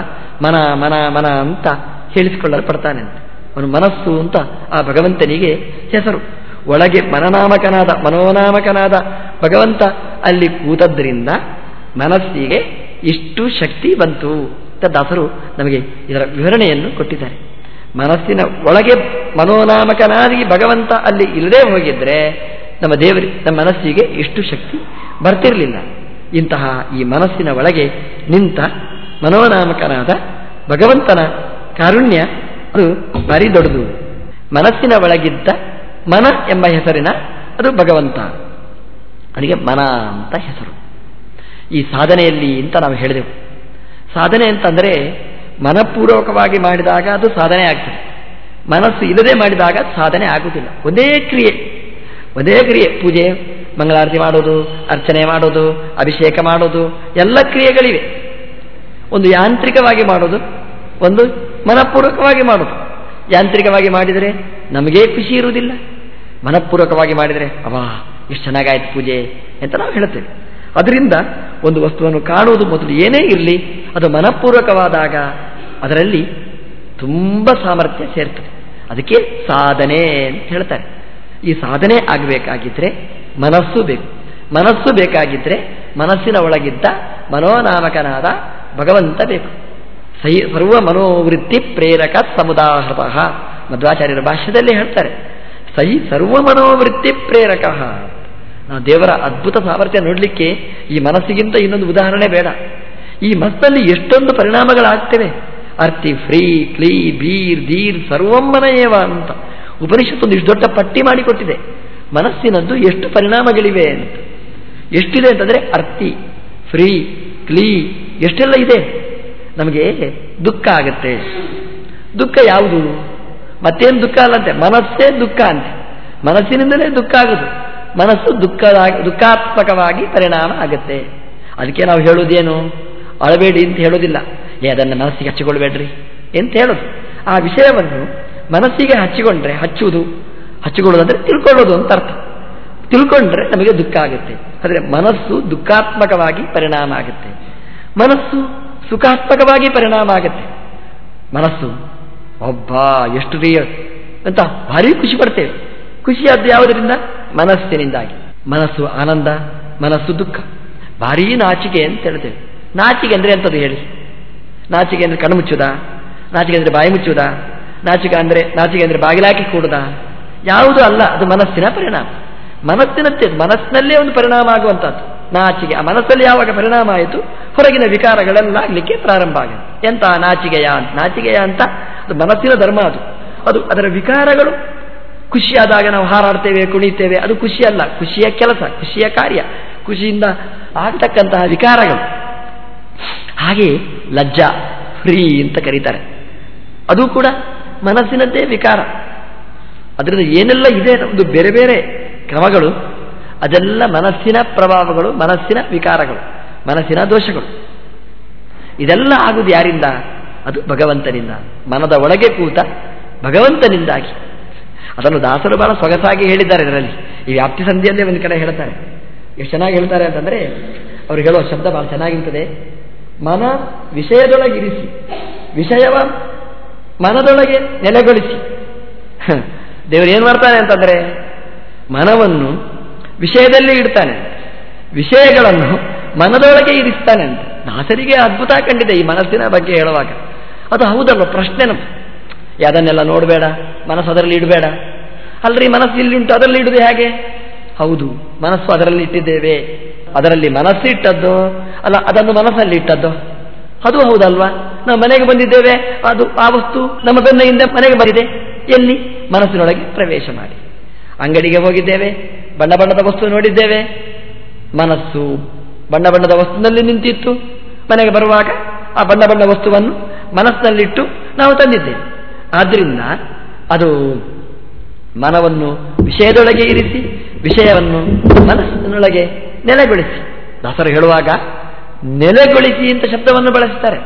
ಮನ ಮನ ಮನ ಅಂತ ಹೇಳಿಸಿಕೊಳ್ಳಲ್ಪಡ್ತಾನೆ ಅಂತ. ಅವನು ಮನಸ್ಸು ಅಂತ ಆ ಭಗವಂತನಿಗೆ ಹೆಸರು. ಒಳಗೆ ಮನನಾಮಕನಾದ, ಮನೋನಾಮಕನಾದ ಭಗವಂತ ಅಲ್ಲಿ ಕೂತದ್ರಿಂದ ಮನಸ್ಸಿಗೆ ಇಷ್ಟು ಶಕ್ತಿ ಬಂತು ಅಂತ ದಾಸರು ನಮಗೆ ಇದರ ವಿವರಣೆಯನ್ನು ಕೊಟ್ಟಿದ್ದಾರೆ. ಮನಸ್ಸಿನ ಒಳಗೆ ಮನೋನಾಮಕನಾಗಿ ಭಗವಂತ ಅಲ್ಲಿ ಇಲ್ಲದೆ ಹೋಗಿದ್ರೆ ನಮ್ಮ ದೇವರಿ, ನಮ್ಮ ಮನಸ್ಸಿಗೆ ಇಷ್ಟು ಶಕ್ತಿ ಬರ್ತಿರಲಿಲ್ಲ. ಇಂತಹ ಈ ಮನಸ್ಸಿನ ಒಳಗೆ ನಿಂತ ಮನೋನಾಮಕನಾದ ಭಗವಂತನ ಕಾರುಣ್ಯ ಅದು ಭಾರಿ ದೊಡ್ಡದು. ಮನಸ್ಸಿನ ಒಳಗಿದ್ದ ಮನ ಎಂಬ ಹೆಸರಿನ ಅದು ಭಗವಂತ. ಅದಕ್ಕೆ ಮನ ಅಂತ ಹೆಸರು. ಈ ಸಾಧನೆಯಲ್ಲಿ ಅಂತ ನಾವು ಹೇಳಿದೆವು. ಸಾಧನೆ ಅಂತಂದರೆ ಮನಪೂರ್ವಕವಾಗಿ ಮಾಡಿದಾಗ ಅದು ಸಾಧನೆ ಆಗ್ತದೆ. ಮನಸ್ಸು ಇಲ್ಲದೆ ಮಾಡಿದಾಗ ಸಾಧನೆ ಆಗುವುದಿಲ್ಲ. ಒಂದೇ ಕ್ರಿಯೆ. ಒಂದೇ ಕ್ರಿಯೆ. ಪೂಜೆ, ಮಂಗಳಾರತಿ ಮಾಡೋದು, ಅರ್ಚನೆ ಮಾಡೋದು, ಅಭಿಷೇಕ ಮಾಡೋದು, ಎಲ್ಲ ಕ್ರಿಯೆಗಳಿವೆ. ಒಂದು ಯಾಂತ್ರಿಕವಾಗಿ ಮಾಡೋದು, ಒಂದು ಮನಪೂರ್ವಕವಾಗಿ ಮಾಡೋದು. ಯಾಂತ್ರಿಕವಾಗಿ ಮಾಡಿದರೆ ನಮಗೇ ಖುಷಿ ಇರುವುದಿಲ್ಲ. ಮನಪೂರ್ವಕವಾಗಿ ಮಾಡಿದರೆ ಅವಾ ಎಷ್ಟು ಚೆನ್ನಾಗಾಯ್ತು ಪೂಜೆ ಅಂತ ನಾವು ಹೇಳ್ತೇವೆ ಅದರಿಂದ ಒಂದು ವಸ್ತುವನ್ನು ಕಾಣುವುದು ಮೊದಲು ಏನೇ ಇರಲಿ, ಅದು ಮನಪೂರ್ವಕವಾದಾಗ ಅದರಲ್ಲಿ ತುಂಬ ಸಾಮರ್ಥ್ಯ ಸೇರ್ತದೆ. ಅದಕ್ಕೆ ಸಾಧನೆ ಅಂತ ಹೇಳ್ತಾರೆ. ಈ ಸಾಧನೆ ಆಗಬೇಕಾಗಿದ್ದರೆ ಮನಸ್ಸು ಬೇಕು. ಮನಸ್ಸು ಬೇಕಾಗಿದ್ದರೆ ಮನಸ್ಸಿನ ಒಳಗಿದ್ದ ಮನೋನಾಮಕನಾದ ಭಗವಂತ ಬೇಕು. ಸೈ ಸರ್ವ ಮನೋವೃತ್ತಿ ಪ್ರೇರಕ ಸಮುದಾಹೃತ. ಮಧ್ವಾಚಾರ್ಯರ ಭಾಷ್ಯದಲ್ಲಿ ಹೇಳ್ತಾರೆ, ಸೈ ಸರ್ವ ಮನೋವೃತ್ತಿ ಪ್ರೇರಕ. ನಾವು ದೇವರ ಅದ್ಭುತ ಸಾಮರ್ಥ್ಯ ನೋಡಲಿಕ್ಕೆ ಈ ಮನಸ್ಸಿಗಿಂತ ಇನ್ನೊಂದು ಉದಾಹರಣೆ ಬೇಡ. ಈ ಮನಸ್ಸಲ್ಲಿ ಎಷ್ಟೊಂದು ಪರಿಣಾಮಗಳಾಗ್ತವೆ. ಅರ್ತಿ ಫ್ರೀ, ಕ್ಲೀ, ಬೀರ್ ಧೀರ್ ಸರ್ವಮ್ಮನಯೇವ ಅಂತ ಉಪನಿಷತ್ತೊಂದು ಇಷ್ಟು ದೊಡ್ಡ ಪಟ್ಟಿ ಮಾಡಿಕೊಟ್ಟಿದೆ. ಮನಸ್ಸಿನದ್ದು ಎಷ್ಟು ಪರಿಣಾಮಗಳಿವೆ ಅಂತ. ಎಷ್ಟಿದೆ ಅಂತಂದರೆ ಅರ್ತಿ, ಫ್ರೀ, ಕ್ಲೀ, ಎಷ್ಟೆಲ್ಲ ಇದೆ? ನಮಗೆ ದುಃಖ ಆಗುತ್ತೆ. ದುಃಖ ಯಾವುದು? ಮತ್ತೇನು ದುಃಖ ಅಲ್ಲಂತೆ ಮನಸ್ಸೇ ದುಃಖ ಅಂತೆ. ಮನಸ್ಸಿನಿಂದಲೇ ದುಃಖ ಆಗುದು. ಮನಸ್ಸು ದುಃಖದ ದುಃಖಾತ್ಮಕವಾಗಿ ಪರಿಣಾಮ ಆಗುತ್ತೆ. ಅದಕ್ಕೆ ನಾವು ಹೇಳುವುದೇನು? ಅಳಬೇಡಿ ಅಂತ ಹೇಳೋದಿಲ್ಲ ಏ, ಅದನ್ನು ಮನಸ್ಸಿಗೆ ಹಚ್ಚಿಕೊಳ್ಬೇಡ್ರಿ ಅಂತ ಹೇಳೋದು. ಆ ವಿಷಯವನ್ನು ಮನಸ್ಸಿಗೆ ಹಚ್ಚಿಕೊಂಡ್ರೆ ಹಚ್ಚುವುದು. ಹಚ್ಚಿಕೊಳ್ಳೋದಂದ್ರೆ ತಿಳ್ಕೊಳ್ಳೋದು ಅಂತ ಅರ್ಥ. ತಿಳ್ಕೊಂಡ್ರೆ ನಮಗೆ ದುಃಖ ಆಗುತ್ತೆ. ಆದರೆ ಮನಸ್ಸು ದುಃಖಾತ್ಮಕವಾಗಿ ಪರಿಣಾಮ ಆಗುತ್ತೆ. ಮನಸ್ಸು ಸುಖಾತ್ಮಕವಾಗಿ ಪರಿಣಾಮ ಆಗುತ್ತೆ. ಮನಸ್ಸು ಒಬ್ಬ ಎಷ್ಟು ರೀ ಅಂತ ಭಾರಿ ಖುಷಿ ಪಡ್ತೇವೆ. ಖುಷಿಯಾದ್ದು ಯಾವುದರಿಂದ? ಮನಸ್ಸಿನಿಂದಾಗಿ. ಮನಸ್ಸು ಆನಂದ, ಮನಸ್ಸು ದುಃಖ. ಭಾರೀ ನಾಚಿಕೆ ಅಂತ ಹೇಳ್ತೇವೆ. ನಾಚಿಕೆ ಅಂದರೆ ಎಂಥದ್ದು ಹೇಳಿ? ನಾಚಿಕೆ ಅಂದರೆ ಕಣ್ಣು ಮುಚ್ಚುದ? ನಾಚಿಕೆ ಅಂದರೆ ಬಾಯಿ ಮುಚ್ಚುವುದ ನಾಚಿಕೆ ಅಂದರೆ ನಾಚಿಕೆ ಅಂದರೆ ಬಾಗಿಲಾಕಿ ಕೂಡುದಾ? ಯಾವುದು ಅಲ್ಲ, ಅದು ಮನಸ್ಸಿನ ಪರಿಣಾಮ. ಮನಸ್ಸಿನ ಮನಸ್ಸಿನಲ್ಲೇ ಒಂದು ಪರಿಣಾಮ ಆಗುವಂಥದ್ದು. ನಾಚಿಕೆ ಆ ಮನಸ್ಸಲ್ಲಿ ಯಾವಾಗ ಪರಿಣಾಮ ಆಯಿತು? ಹೊರಗಿನ ವಿಕಾರಗಳೆಲ್ಲ ಆಗಲಿಕ್ಕೆ ಪ್ರಾರಂಭ ಆಗುತ್ತೆ ಎಂತ ನಾಚಿಗೆಯ ಅಂತ? ನಾಚಿಗೆಯ ಅಂತ? ಅದು ಮನಸ್ಸಿನ ಧರ್ಮ ಅದು. ಅದು ಅದರ ವಿಕಾರಗಳು. ಖುಷಿಯಾದಾಗ ನಾವು ಹಾರಾಡ್ತೇವೆ, ಕುಣಿತೇವೆ. ಅದು ಖುಷಿ ಅಲ್ಲ ಖುಷಿಯ ಕೆಲಸ, ಖುಷಿಯ ಕಾರ್ಯ. ಖುಷಿಯಿಂದ ಆಗ್ತಕ್ಕಂತಹ ವಿಕಾರಗಳು. ಹಾಗೆ ಲಜ್ಜಾ, ಫ್ರೀ ಅಂತ ಕರೀತಾರೆ. ಅದು ಕೂಡ ಮನಸ್ಸಿನದ್ದೇ ವಿಕಾರ. ಅದರಿಂದ ಏನೆಲ್ಲ ಇದೆ? ಒಂದು ಬೇರೆ ಬೇರೆ ಕ್ರಮಗಳು. ಅದೆಲ್ಲ ಮನಸ್ಸಿನ ಪ್ರಭಾವಗಳು, ಮನಸ್ಸಿನ ವಿಕಾರಗಳು, ಮನಸ್ಸಿನ ದೋಷಗಳು. ಇದೆಲ್ಲ ಆಗುವುದು ಯಾರಿಂದ? ಅದು ಭಗವಂತನಿಂದ. ಮನದ ಒಳಗೆ ಕೂತ ಭಗವಂತನಿಂದಾಗಿ. ಅದನ್ನು ದಾಸರು ಬಹಳ ಸೊಗಸಾಗಿ ಹೇಳಿದ್ದಾರೆ ಇದರಲ್ಲಿ. ಈ ವ್ಯಾಪ್ತಿ ಸಂಧಿಯಲ್ಲೇ ಒಂದು ಕಡೆ ಹೇಳ್ತಾರೆ. ಎಷ್ಟು ಚೆನ್ನಾಗಿ ಹೇಳ್ತಾರೆ ಅಂತಂದರೆ, ಅವರು ಹೇಳುವ ಶಬ್ದ ಬಹಳ ಚೆನ್ನಾಗಿರ್ತದೆ. ಮನ ವಿಷಯದೊಳಗಿರಿಸಿ, ವಿಷಯವ ಮನದೊಳಗೆ ನೆಲೆಗೊಳಿಸಿ. ದೇವರು ಏನು ಮಾಡ್ತಾನೆ ಅಂತಂದರೆ, ಮನವನ್ನು ವಿಷಯದಲ್ಲಿ ಇಡ್ತಾನೆ ವಿಷಯಗಳನ್ನು ಮನದೊಳಗೆ ಇರಿಸ್ತಾನೆ ಅಂತ. ದಾಸರಿಗೆ ಅದ್ಭುತ ಕಂಡಿದೆ ಈ ಮನಸ್ಸಿನ ಬಗ್ಗೆ ಹೇಳುವಾಗ. ಅದು ಹೌದಲ್ಲ ಪ್ರಶ್ನೆ ಅದನ್ನೆಲ್ಲ ನೋಡಬೇಡ, ಮನಸ್ಸು ಅದರಲ್ಲಿ ಇಡಬೇಡ. ಅಲ್ರಿ ಮನಸ್ಸು ಇಲ್ಲಿ ಉಂಟು ಅದರಲ್ಲಿ ಇಡುದು ಹೇಗೆ? ಹೌದು, ಮನಸ್ಸು ಅದರಲ್ಲಿ ಇಟ್ಟಿದ್ದೇವೆ. ಅದರಲ್ಲಿ ಮನಸ್ಸು ಇಟ್ಟದ್ದು, ಅಲ್ಲ, ಅದನ್ನು ಮನಸ್ಸಲ್ಲಿ ಇಟ್ಟದ್ದು. ಅದು ಹೌದಲ್ವಾ? ನಾವು ಮನೆಗೆ ಬಂದಿದ್ದೇವೆ, ಅದು ಆ ವಸ್ತು ನಮ್ಮ ಬೆನ್ನೆಯಿಂದ ಮನೆಗೆ ಬಂದಿದೆ. ಎಲ್ಲಿ? ಮನಸ್ಸಿನೊಳಗೆ ಪ್ರವೇಶ ಮಾಡಿ. ಅಂಗಡಿಗೆ ಹೋಗಿದ್ದೇವೆ ಬಣ್ಣ ಬಣ್ಣದ ವಸ್ತು ನೋಡಿದ್ದೇವೆ. ಮನಸ್ಸು ಬಣ್ಣ ಬಣ್ಣದ ವಸ್ತುವಿನಲ್ಲಿ ನಿಂತಿತ್ತು. ಮನೆಗೆ ಬರುವಾಗ ಆ ಬಣ್ಣ ಬಣ್ಣ ವಸ್ತುವನ್ನು ಮನಸ್ಸಿನಲ್ಲಿಟ್ಟು ನಾವು ತಂದಿದ್ದೇವೆ. ಆದ್ದರಿಂದ ಅದು ಮನವನ್ನು ವಿಷಯದೊಳಗೆ ಇರಿಸಿ, ವಿಷಯವನ್ನು ಮನಸ್ಸಿನೊಳಗೆ ನೆಲೆಗೊಳಿಸಿ. ದಾಸರು ಹೇಳುವಾಗ, ನೆಲೆಗೊಳಿಸಿ ಅಂತ ಶಬ್ದವನ್ನು ಬಳಸ್ತಾರೆ.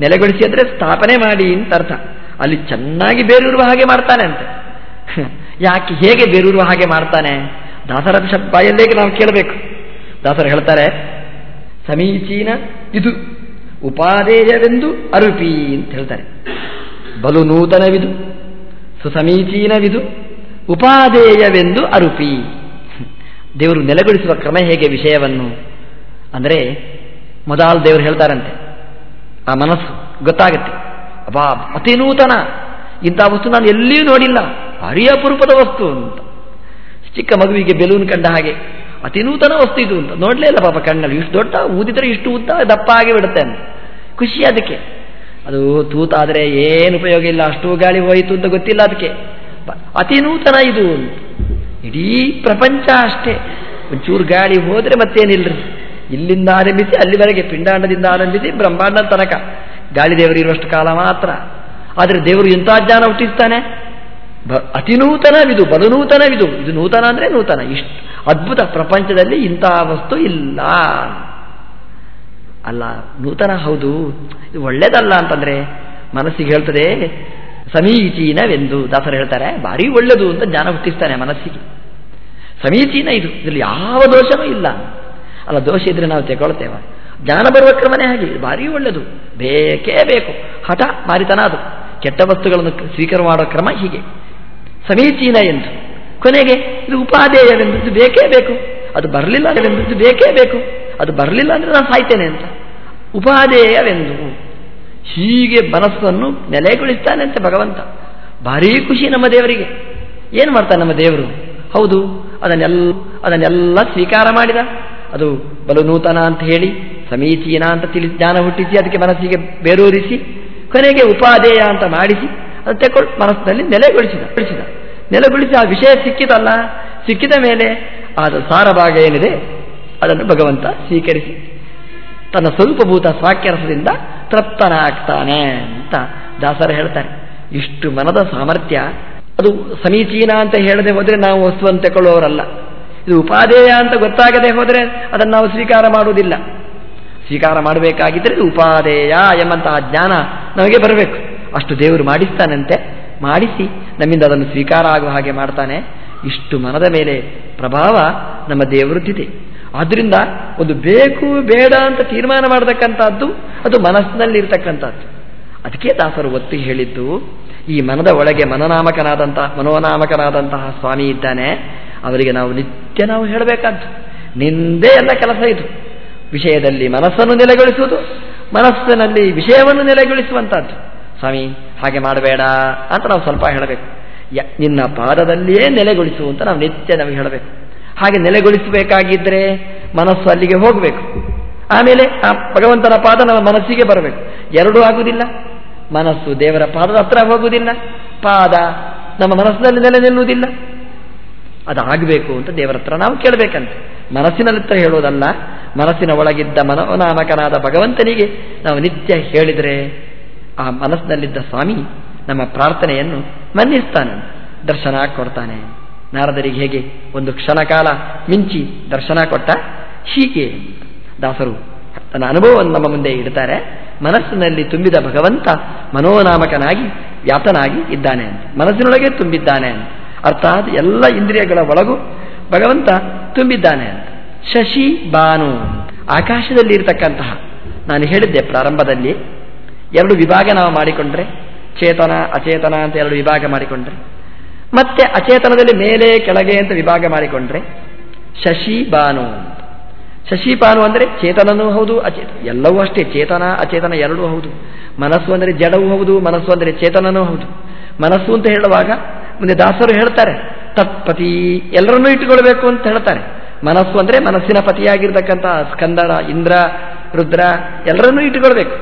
ನೆಲೆಗೊಳಿಸಿ ಅಂದರೆ ಸ್ಥಾಪನೆ ಮಾಡಿ ಅಂತ ಅರ್ಥ. ಅಲ್ಲಿ ಚೆನ್ನಾಗಿ ಬೇರೂರುವ ಹಾಗೆ ಮಾಡ್ತಾನೆ ಅಂತೆ. ಯಾಕೆ ಹೇಗೆ ಬೇರೂರುವ ಹಾಗೆ ಮಾಡ್ತಾನೆ? ದಾಸರ ಬಾಯಲ್ಲೇ ನಾವು ಕೇಳಬೇಕು? ದಾಸರು ಹೇಳ್ತಾರೆ, ಸಮೀಚೀನ ಇದು ಉಪಾದೇಯವೆಂದು ಅರುಪಿ ಅಂತ ಹೇಳ್ತಾರೆ. ಬಲು ನೂತನವಿದು, ಸುಸಮೀಚೀನವಿದು, ಉಪಾದೇಯವೆಂದು ಅರುಪಿ. ದೇವರು ನೆಲೆಗೊಳಿಸುವ ಕ್ರಮ ಹೇಗೆ ವಿಷಯವನ್ನು? ಅಂದರೆ, ಮೊದಲು ದೇವರು ಹೇಳ್ತಾರಂತೆ, ಆ ಮನಸ್ಸು ಗೊತ್ತಾಗುತ್ತೆ. ಅಬಾ ಅತಿ ನೂತನ. ಇಂಥ ವಸ್ತು ನಾನು ಎಲ್ಲಿಯೂ ನೋಡಿಲ್ಲ. ಅರಿಯ ಅಪರೂಪದ ವಸ್ತು ಅಂತ. ಚಿಕ್ಕ ಮಗುವಿಗೆ ಬೆಲೂನ್ ಕಂಡ ಹಾಗೆ. ಅತಿ ನೂತನ ವಸ್ತು ಇದು ಅಂತ. ನೋಡಲೇ ಇಲ್ಲ ಪಾಪ ಕಣ್ಣಲ್ಲಿ. ಇಷ್ಟು ದೊಡ್ಡ ಊದಿದ್ರೆ ಇಷ್ಟು ಉದ್ದ ದಪ್ಪ ಆಗಿ ಬಿಡುತ್ತೆ ಅಂತ. ಖುಷಿ ಅದಕ್ಕೆ. ಅದು ತೂತಾದರೆ ಏನು ಉಪಯೋಗ ಇಲ್ಲ. ಅಷ್ಟು ಗಾಳಿ ಹೋಯಿತು ಅಂತ ಗೊತ್ತಿಲ್ಲ ಅದಕ್ಕೆ. ಅತಿ ನೂತನ ಇದು ಅಂತ. ಇಡೀ ಪ್ರಪಂಚ ಅಷ್ಟೇ. ಒಂಚೂರು ಗಾಳಿ ಹೋದರೆ ಮತ್ತೇನಿಲ್ಲರಿ ಇಲ್ಲಿಂದ ಆರಂಭಿಸಿ ಅಲ್ಲಿವರೆಗೆ ಪಿಂಡಾಂಡದಿಂದ ಆರಂಭಿಸಿ ಬ್ರಹ್ಮಾಂಡದ ತನಕ. ಗಾಳಿ ದೇವರು ಇರುವಷ್ಟು ಕಾಲ ಮಾತ್ರ. ಆದರೆ ದೇವರು ಎಂಥ ಜ್ಞಾನ ಹುಟ್ಟಿಸ್ತಾನೆ? ಅತಿ ನೂತನವಿದು ಬಲು ನೂತನವಿದು ಇದು ನೂತನ ಅಂದರೆ ನೂತನ. ಇಷ್ಟು ಅದ್ಭುತ ಪ್ರಪಂಚದಲ್ಲಿ ಇಂತಹ ವಸ್ತು ಇಲ್ಲ. ಅಲ್ಲ, ನೂತನ ಹೌದು. ಇದು ಒಳ್ಳೇದಲ್ಲ ಅಂತಂದ್ರೆ ಮನಸ್ಸಿಗೆ ಹೇಳ್ತದೆ, ಸಮೀಚೀನವೆಂದು ದಾಸರು ಹೇಳ್ತಾರೆ. ಭಾರಿ ಒಳ್ಳೆಯದು ಅಂತ ಜ್ಞಾನ ಹುಟ್ಟಿಸ್ತಾನೆ ಮನಸ್ಸಿಗೆ. ಸಮೀಚೀನ ಇದು. ಇದರಲ್ಲಿ ಯಾವ ದೋಷವೂ ಇಲ್ಲ. ಅಲ್ಲ, ದೋಷ ಇದ್ರೆ ನಾವು ತೆಗೊಳ್ತೇವೆ. ಜ್ಞಾನ ಬರುವ ಕ್ರಮನೇ ಹಾಗೆ. ಭಾರಿ ಒಳ್ಳೆಯದು ಬೇಕೇ ಬೇಕು. ಹಠ ಮಾರಿತನ ಅದು. ಕೆಟ್ಟ ವಸ್ತುಗಳನ್ನು ಸ್ವೀಕಾರ ಮಾಡೋ ಕ್ರಮ ಹೀಗೆ. ಸಮೀಚೀನ ಎಂದು. ಕೊನೆಗೆ ಇದು ಉಪಾದೇಯವೆಂದು ಇದು ಬೇಕೇ ಬೇಕು. ಅದು ಬರಲಿಲ್ಲ ಅದೆಂಬುದು ಬೇಕೇ ಬೇಕು. ಅದು ಬರಲಿಲ್ಲ ಅಂದರೆ ನಾನು ಸಾಯ್ತೇನೆ ಅಂತ. ಉಪಾದೇಯವೆಂದು. ಹೀಗೆ ಮನಸ್ಸನ್ನು ನೆಲೆಗೊಳಿಸ್ತಾನೆ ಅಂತ ಭಗವಂತ. ಭಾರೀ ಖುಷಿ ನಮ್ಮ ದೇವರಿಗೆ. ಏನು ಮಾಡ್ತಾನೆ ನಮ್ಮ ದೇವರು? ಹೌದು, ಅದನ್ನೆಲ್ಲ ಅದನ್ನೆಲ್ಲ ಸ್ವೀಕಾರ ಮಾಡಿದ. ಅದು ಬಲು ನೂತನ ಅಂತ ಹೇಳಿ, ಸಮೀಚೀನ ಅಂತ ತಿಳಿ, ಜ್ಞಾನ ಹುಟ್ಟಿಸಿ, ಅದಕ್ಕೆ ಮನಸ್ಸಿಗೆ ಬೇರೂರಿಸಿ, ಕೊನೆಗೆ ಉಪಾದೇಯ ಅಂತ ಮಾಡಿಸಿ ಅದು ತೆಕ್ಕೊಂಡು ಮನಸ್ಸಿನಲ್ಲಿ ನೆಲೆಗೊಳಿಸಿದ ಗೊಳಿಸಿದ ನೆಲೆಗೊಳಿಸಿ ಆ ವಿಷಯ ಸಿಕ್ಕಿತಲ್ಲ ಸಿಕ್ಕಿದ ಮೇಲೆ ಆದ ಸಾರಭಾಗ ಏನಿದೆ, ಅದನ್ನು ಭಗವಂತ ಸ್ವೀಕರಿಸಿ. ತನ್ನ ಸ್ವಲ್ಪಭೂತ ಸ್ವಾಕ್ಯರಸದಿಂದ ತೃಪ್ತನಾಗ್ತಾನೆ ಅಂತ ದಾಸರ ಹೇಳ್ತಾರೆ. ಇಷ್ಟು ಮನದ ಸಾಮರ್ಥ್ಯ, ಅದು ಸಮೀಚೀನ ಅಂತ ಹೇಳದೆ ಹೋದರೆ ನಾವು ವಸ್ತುವನ್ನು ತಗೊಳ್ಳುವವರಲ್ಲ ಇದು ಉಪಾದೇಯ ಅಂತ ಗೊತ್ತಾಗದೆ ಹೋದರೆ ಅದನ್ನು ನಾವು ಸ್ವೀಕಾರ ಮಾಡುವುದಿಲ್ಲ. ಸ್ವೀಕಾರ ಮಾಡಬೇಕಾಗಿದ್ದರೆ ಉಪಾದೇಯ ಎಂಬಂತಹ ಜ್ಞಾನ ನಮಗೆ ಬರಬೇಕು. ಅಷ್ಟು ದೇವರು ಮಾಡಿಸ್ತಾನಂತೆ. ಮಾಡಿಸಿ, ನಮ್ಮಿಂದ ಅದನ್ನು ಸ್ವೀಕಾರ ಆಗುವ ಹಾಗೆ ಮಾಡ್ತಾನೆ. ಇಷ್ಟು ಮನದ ಮೇಲೆ ಪ್ರಭಾವ ನಮ್ಮ ದೇವರದ್ದಿದೆ. ಆದ್ದರಿಂದ ಒಂದು ಬೇಕು, ಬೇಡ ಅಂತ ತೀರ್ಮಾನ ಮಾಡತಕ್ಕಂಥದ್ದು, ಅದು ಮನಸ್ಸಿನಲ್ಲಿರ್ತಕ್ಕಂಥದ್ದು. ಅದಕ್ಕೆ ದಾಸರು ಒತ್ತಿ ಹೇಳಿದ್ದು, ಈ ಮನದ ಒಳಗೆ ಮನನಾಮಕನಾದಂತಹ ಮನೋನಾಮಕನಾದಂತಹ ಸ್ವಾಮಿ ಇದ್ದಾನೆ. ಅವರಿಗೆ ನಾವು ನಿತ್ಯ ನಾವು ಹೇಳಬೇಕಾದ್ದು, ನಿಂದೇ ಎಲ್ಲ ಕೆಲಸ ಇದು. ವಿಷಯದಲ್ಲಿ ಮನಸ್ಸನ್ನು ನೆಲೆಗೊಳಿಸುವುದು, ಮನಸ್ಸಿನಲ್ಲಿ ವಿಷಯವನ್ನು ನೆಲೆಗೊಳಿಸುವಂತಹದ್ದು ಸ್ವಾಮಿ, ಹಾಗೆ ಮಾಡಬೇಡ ಅಂತ ನಾವು ಸ್ವಲ್ಪ ಹೇಳಬೇಕು. ನಿನ್ನ ಪಾದದಲ್ಲಿಯೇ ನೆಲೆಗೊಳಿಸು ಅಂತ ನಾವು ನಿತ್ಯ ನಮಗೆ ಹೇಳಬೇಕು. ಹಾಗೆ ನೆಲೆಗೊಳಿಸಬೇಕಾಗಿದ್ದರೆ ಮನಸ್ಸು ಅಲ್ಲಿಗೆ ಹೋಗಬೇಕು. ಆಮೇಲೆ ಆ ಭಗವಂತನ ಪಾದ ನಮ್ಮ ಮನಸ್ಸಿಗೆ ಬರಬೇಕು. ಎರಡೂ ಆಗುವುದಿಲ್ಲ ಮನಸ್ಸು ದೇವರ ಪಾದದ ಹತ್ರ ಹೋಗುವುದಿಲ್ಲ ಪಾದ ನಮ್ಮ ಮನಸ್ಸಿನಲ್ಲಿ ನೆಲೆ ನಿಲ್ಲುವುದಿಲ್ಲ. ಅದಾಗಬೇಕು ಅಂತ ದೇವರ ಹತ್ರ ನಾವು ಕೇಳಬೇಕಂತೆ. ಮನಸ್ಸಿನಲ್ಲಿ ಹತ್ರ ಹೇಳೋದಲ್ಲ ಮನಸ್ಸಿನ ಒಳಗಿದ್ದ ಮನೋನಾಮಕನಾದ ಭಗವಂತನಿಗೆ ನಾವು ನಿತ್ಯ ಹೇಳಿದರೆ ಆ ಮನಸ್ಸಿನಲ್ಲಿದ್ದ ಸ್ವಾಮಿ ನಮ್ಮ ಪ್ರಾರ್ಥನೆಯನ್ನು ಮನ್ನಿಸ್ತಾನೆ, ದರ್ಶನ ಕೊಡ್ತಾನೆ. ನಾರದರಿಗೆ ಹೇಗೆ ಒಂದು ಕ್ಷಣ ಕಾಲ ಮಿಂಚಿ ದರ್ಶನ ಕೊಟ್ಟ ಹೀಗೆ ದಾಸರು ತನ್ನ ಅನುಭವವನ್ನು ನಮ್ಮ ಮುಂದೆ ಇಡ್ತಾರೆ. ಮನಸ್ಸಿನಲ್ಲಿ ತುಂಬಿದ ಭಗವಂತ ಮನೋನಾಮಕನಾಗಿ ವ್ಯಾತನಾಗಿ ಇದ್ದಾನೆ ಅಂತ. ಮನಸ್ಸಿನೊಳಗೆ ತುಂಬಿದ್ದಾನೆ ಅಂತ. ಅರ್ಥಾತ್ ಎಲ್ಲ ಇಂದ್ರಿಯಗಳ ಒಳಗೂ ಭಗವಂತ ತುಂಬಿದ್ದಾನೆ ಅಂತ. ಶಶಿ ಬಾನು ಆಕಾಶದಲ್ಲಿ ಇರತಕ್ಕಂತಹ ನಾನು ಹೇಳಿದ್ದೆ ಪ್ರಾರಂಭದಲ್ಲಿ ಎರಡು ವಿಭಾಗ ನಾವು ಮಾಡಿಕೊಂಡ್ರೆ, ಚೇತನ, ಅಚೇತನ ಅಂತ ಎರಡು ವಿಭಾಗ ಮಾಡಿಕೊಂಡ್ರೆ. ಮತ್ತೆ ಅಚೇತನದಲ್ಲಿ ಮೇಲೆ, ಕೆಳಗೆ ಅಂತ ವಿಭಾಗ ಮಾಡಿಕೊಂಡ್ರೆ ಶಶಿ ಬಾನು ಶಶಿ ಬಾನು ಅಂದರೆ ಚೇತನನೂ ಹೌದು, ಅಚೇತ, ಎಲ್ಲವೂ ಅಷ್ಟೇ, ಚೇತನ, ಅಚೇತನ ಎರಡೂ ಹೌದು. ಮನಸ್ಸು ಅಂದರೆ ಜಡವೂ ಹೌದು, ಮನಸ್ಸು ಅಂದರೆ ಚೇತನನೂ ಹೌದು. ಮನಸ್ಸು ಅಂತ ಹೇಳುವಾಗ ಮುಂದೆ ದಾಸರು ಹೇಳ್ತಾರೆ, ತತ್ಪತಿ, ಎಲ್ಲರನ್ನೂ ಇಟ್ಟುಕೊಳ್ಬೇಕು ಅಂತ ಹೇಳ್ತಾರೆ. ಮನಸ್ಸು ಅಂದರೆ ಮನಸ್ಸಿನ ಪತಿಯಾಗಿರ್ತಕ್ಕಂಥ ಸ್ಕಂದನ, ಇಂದ್ರ, ರುದ್ರ, ಎಲ್ಲರನ್ನೂ ಇಟ್ಟುಕೊಳ್ಬೇಕು.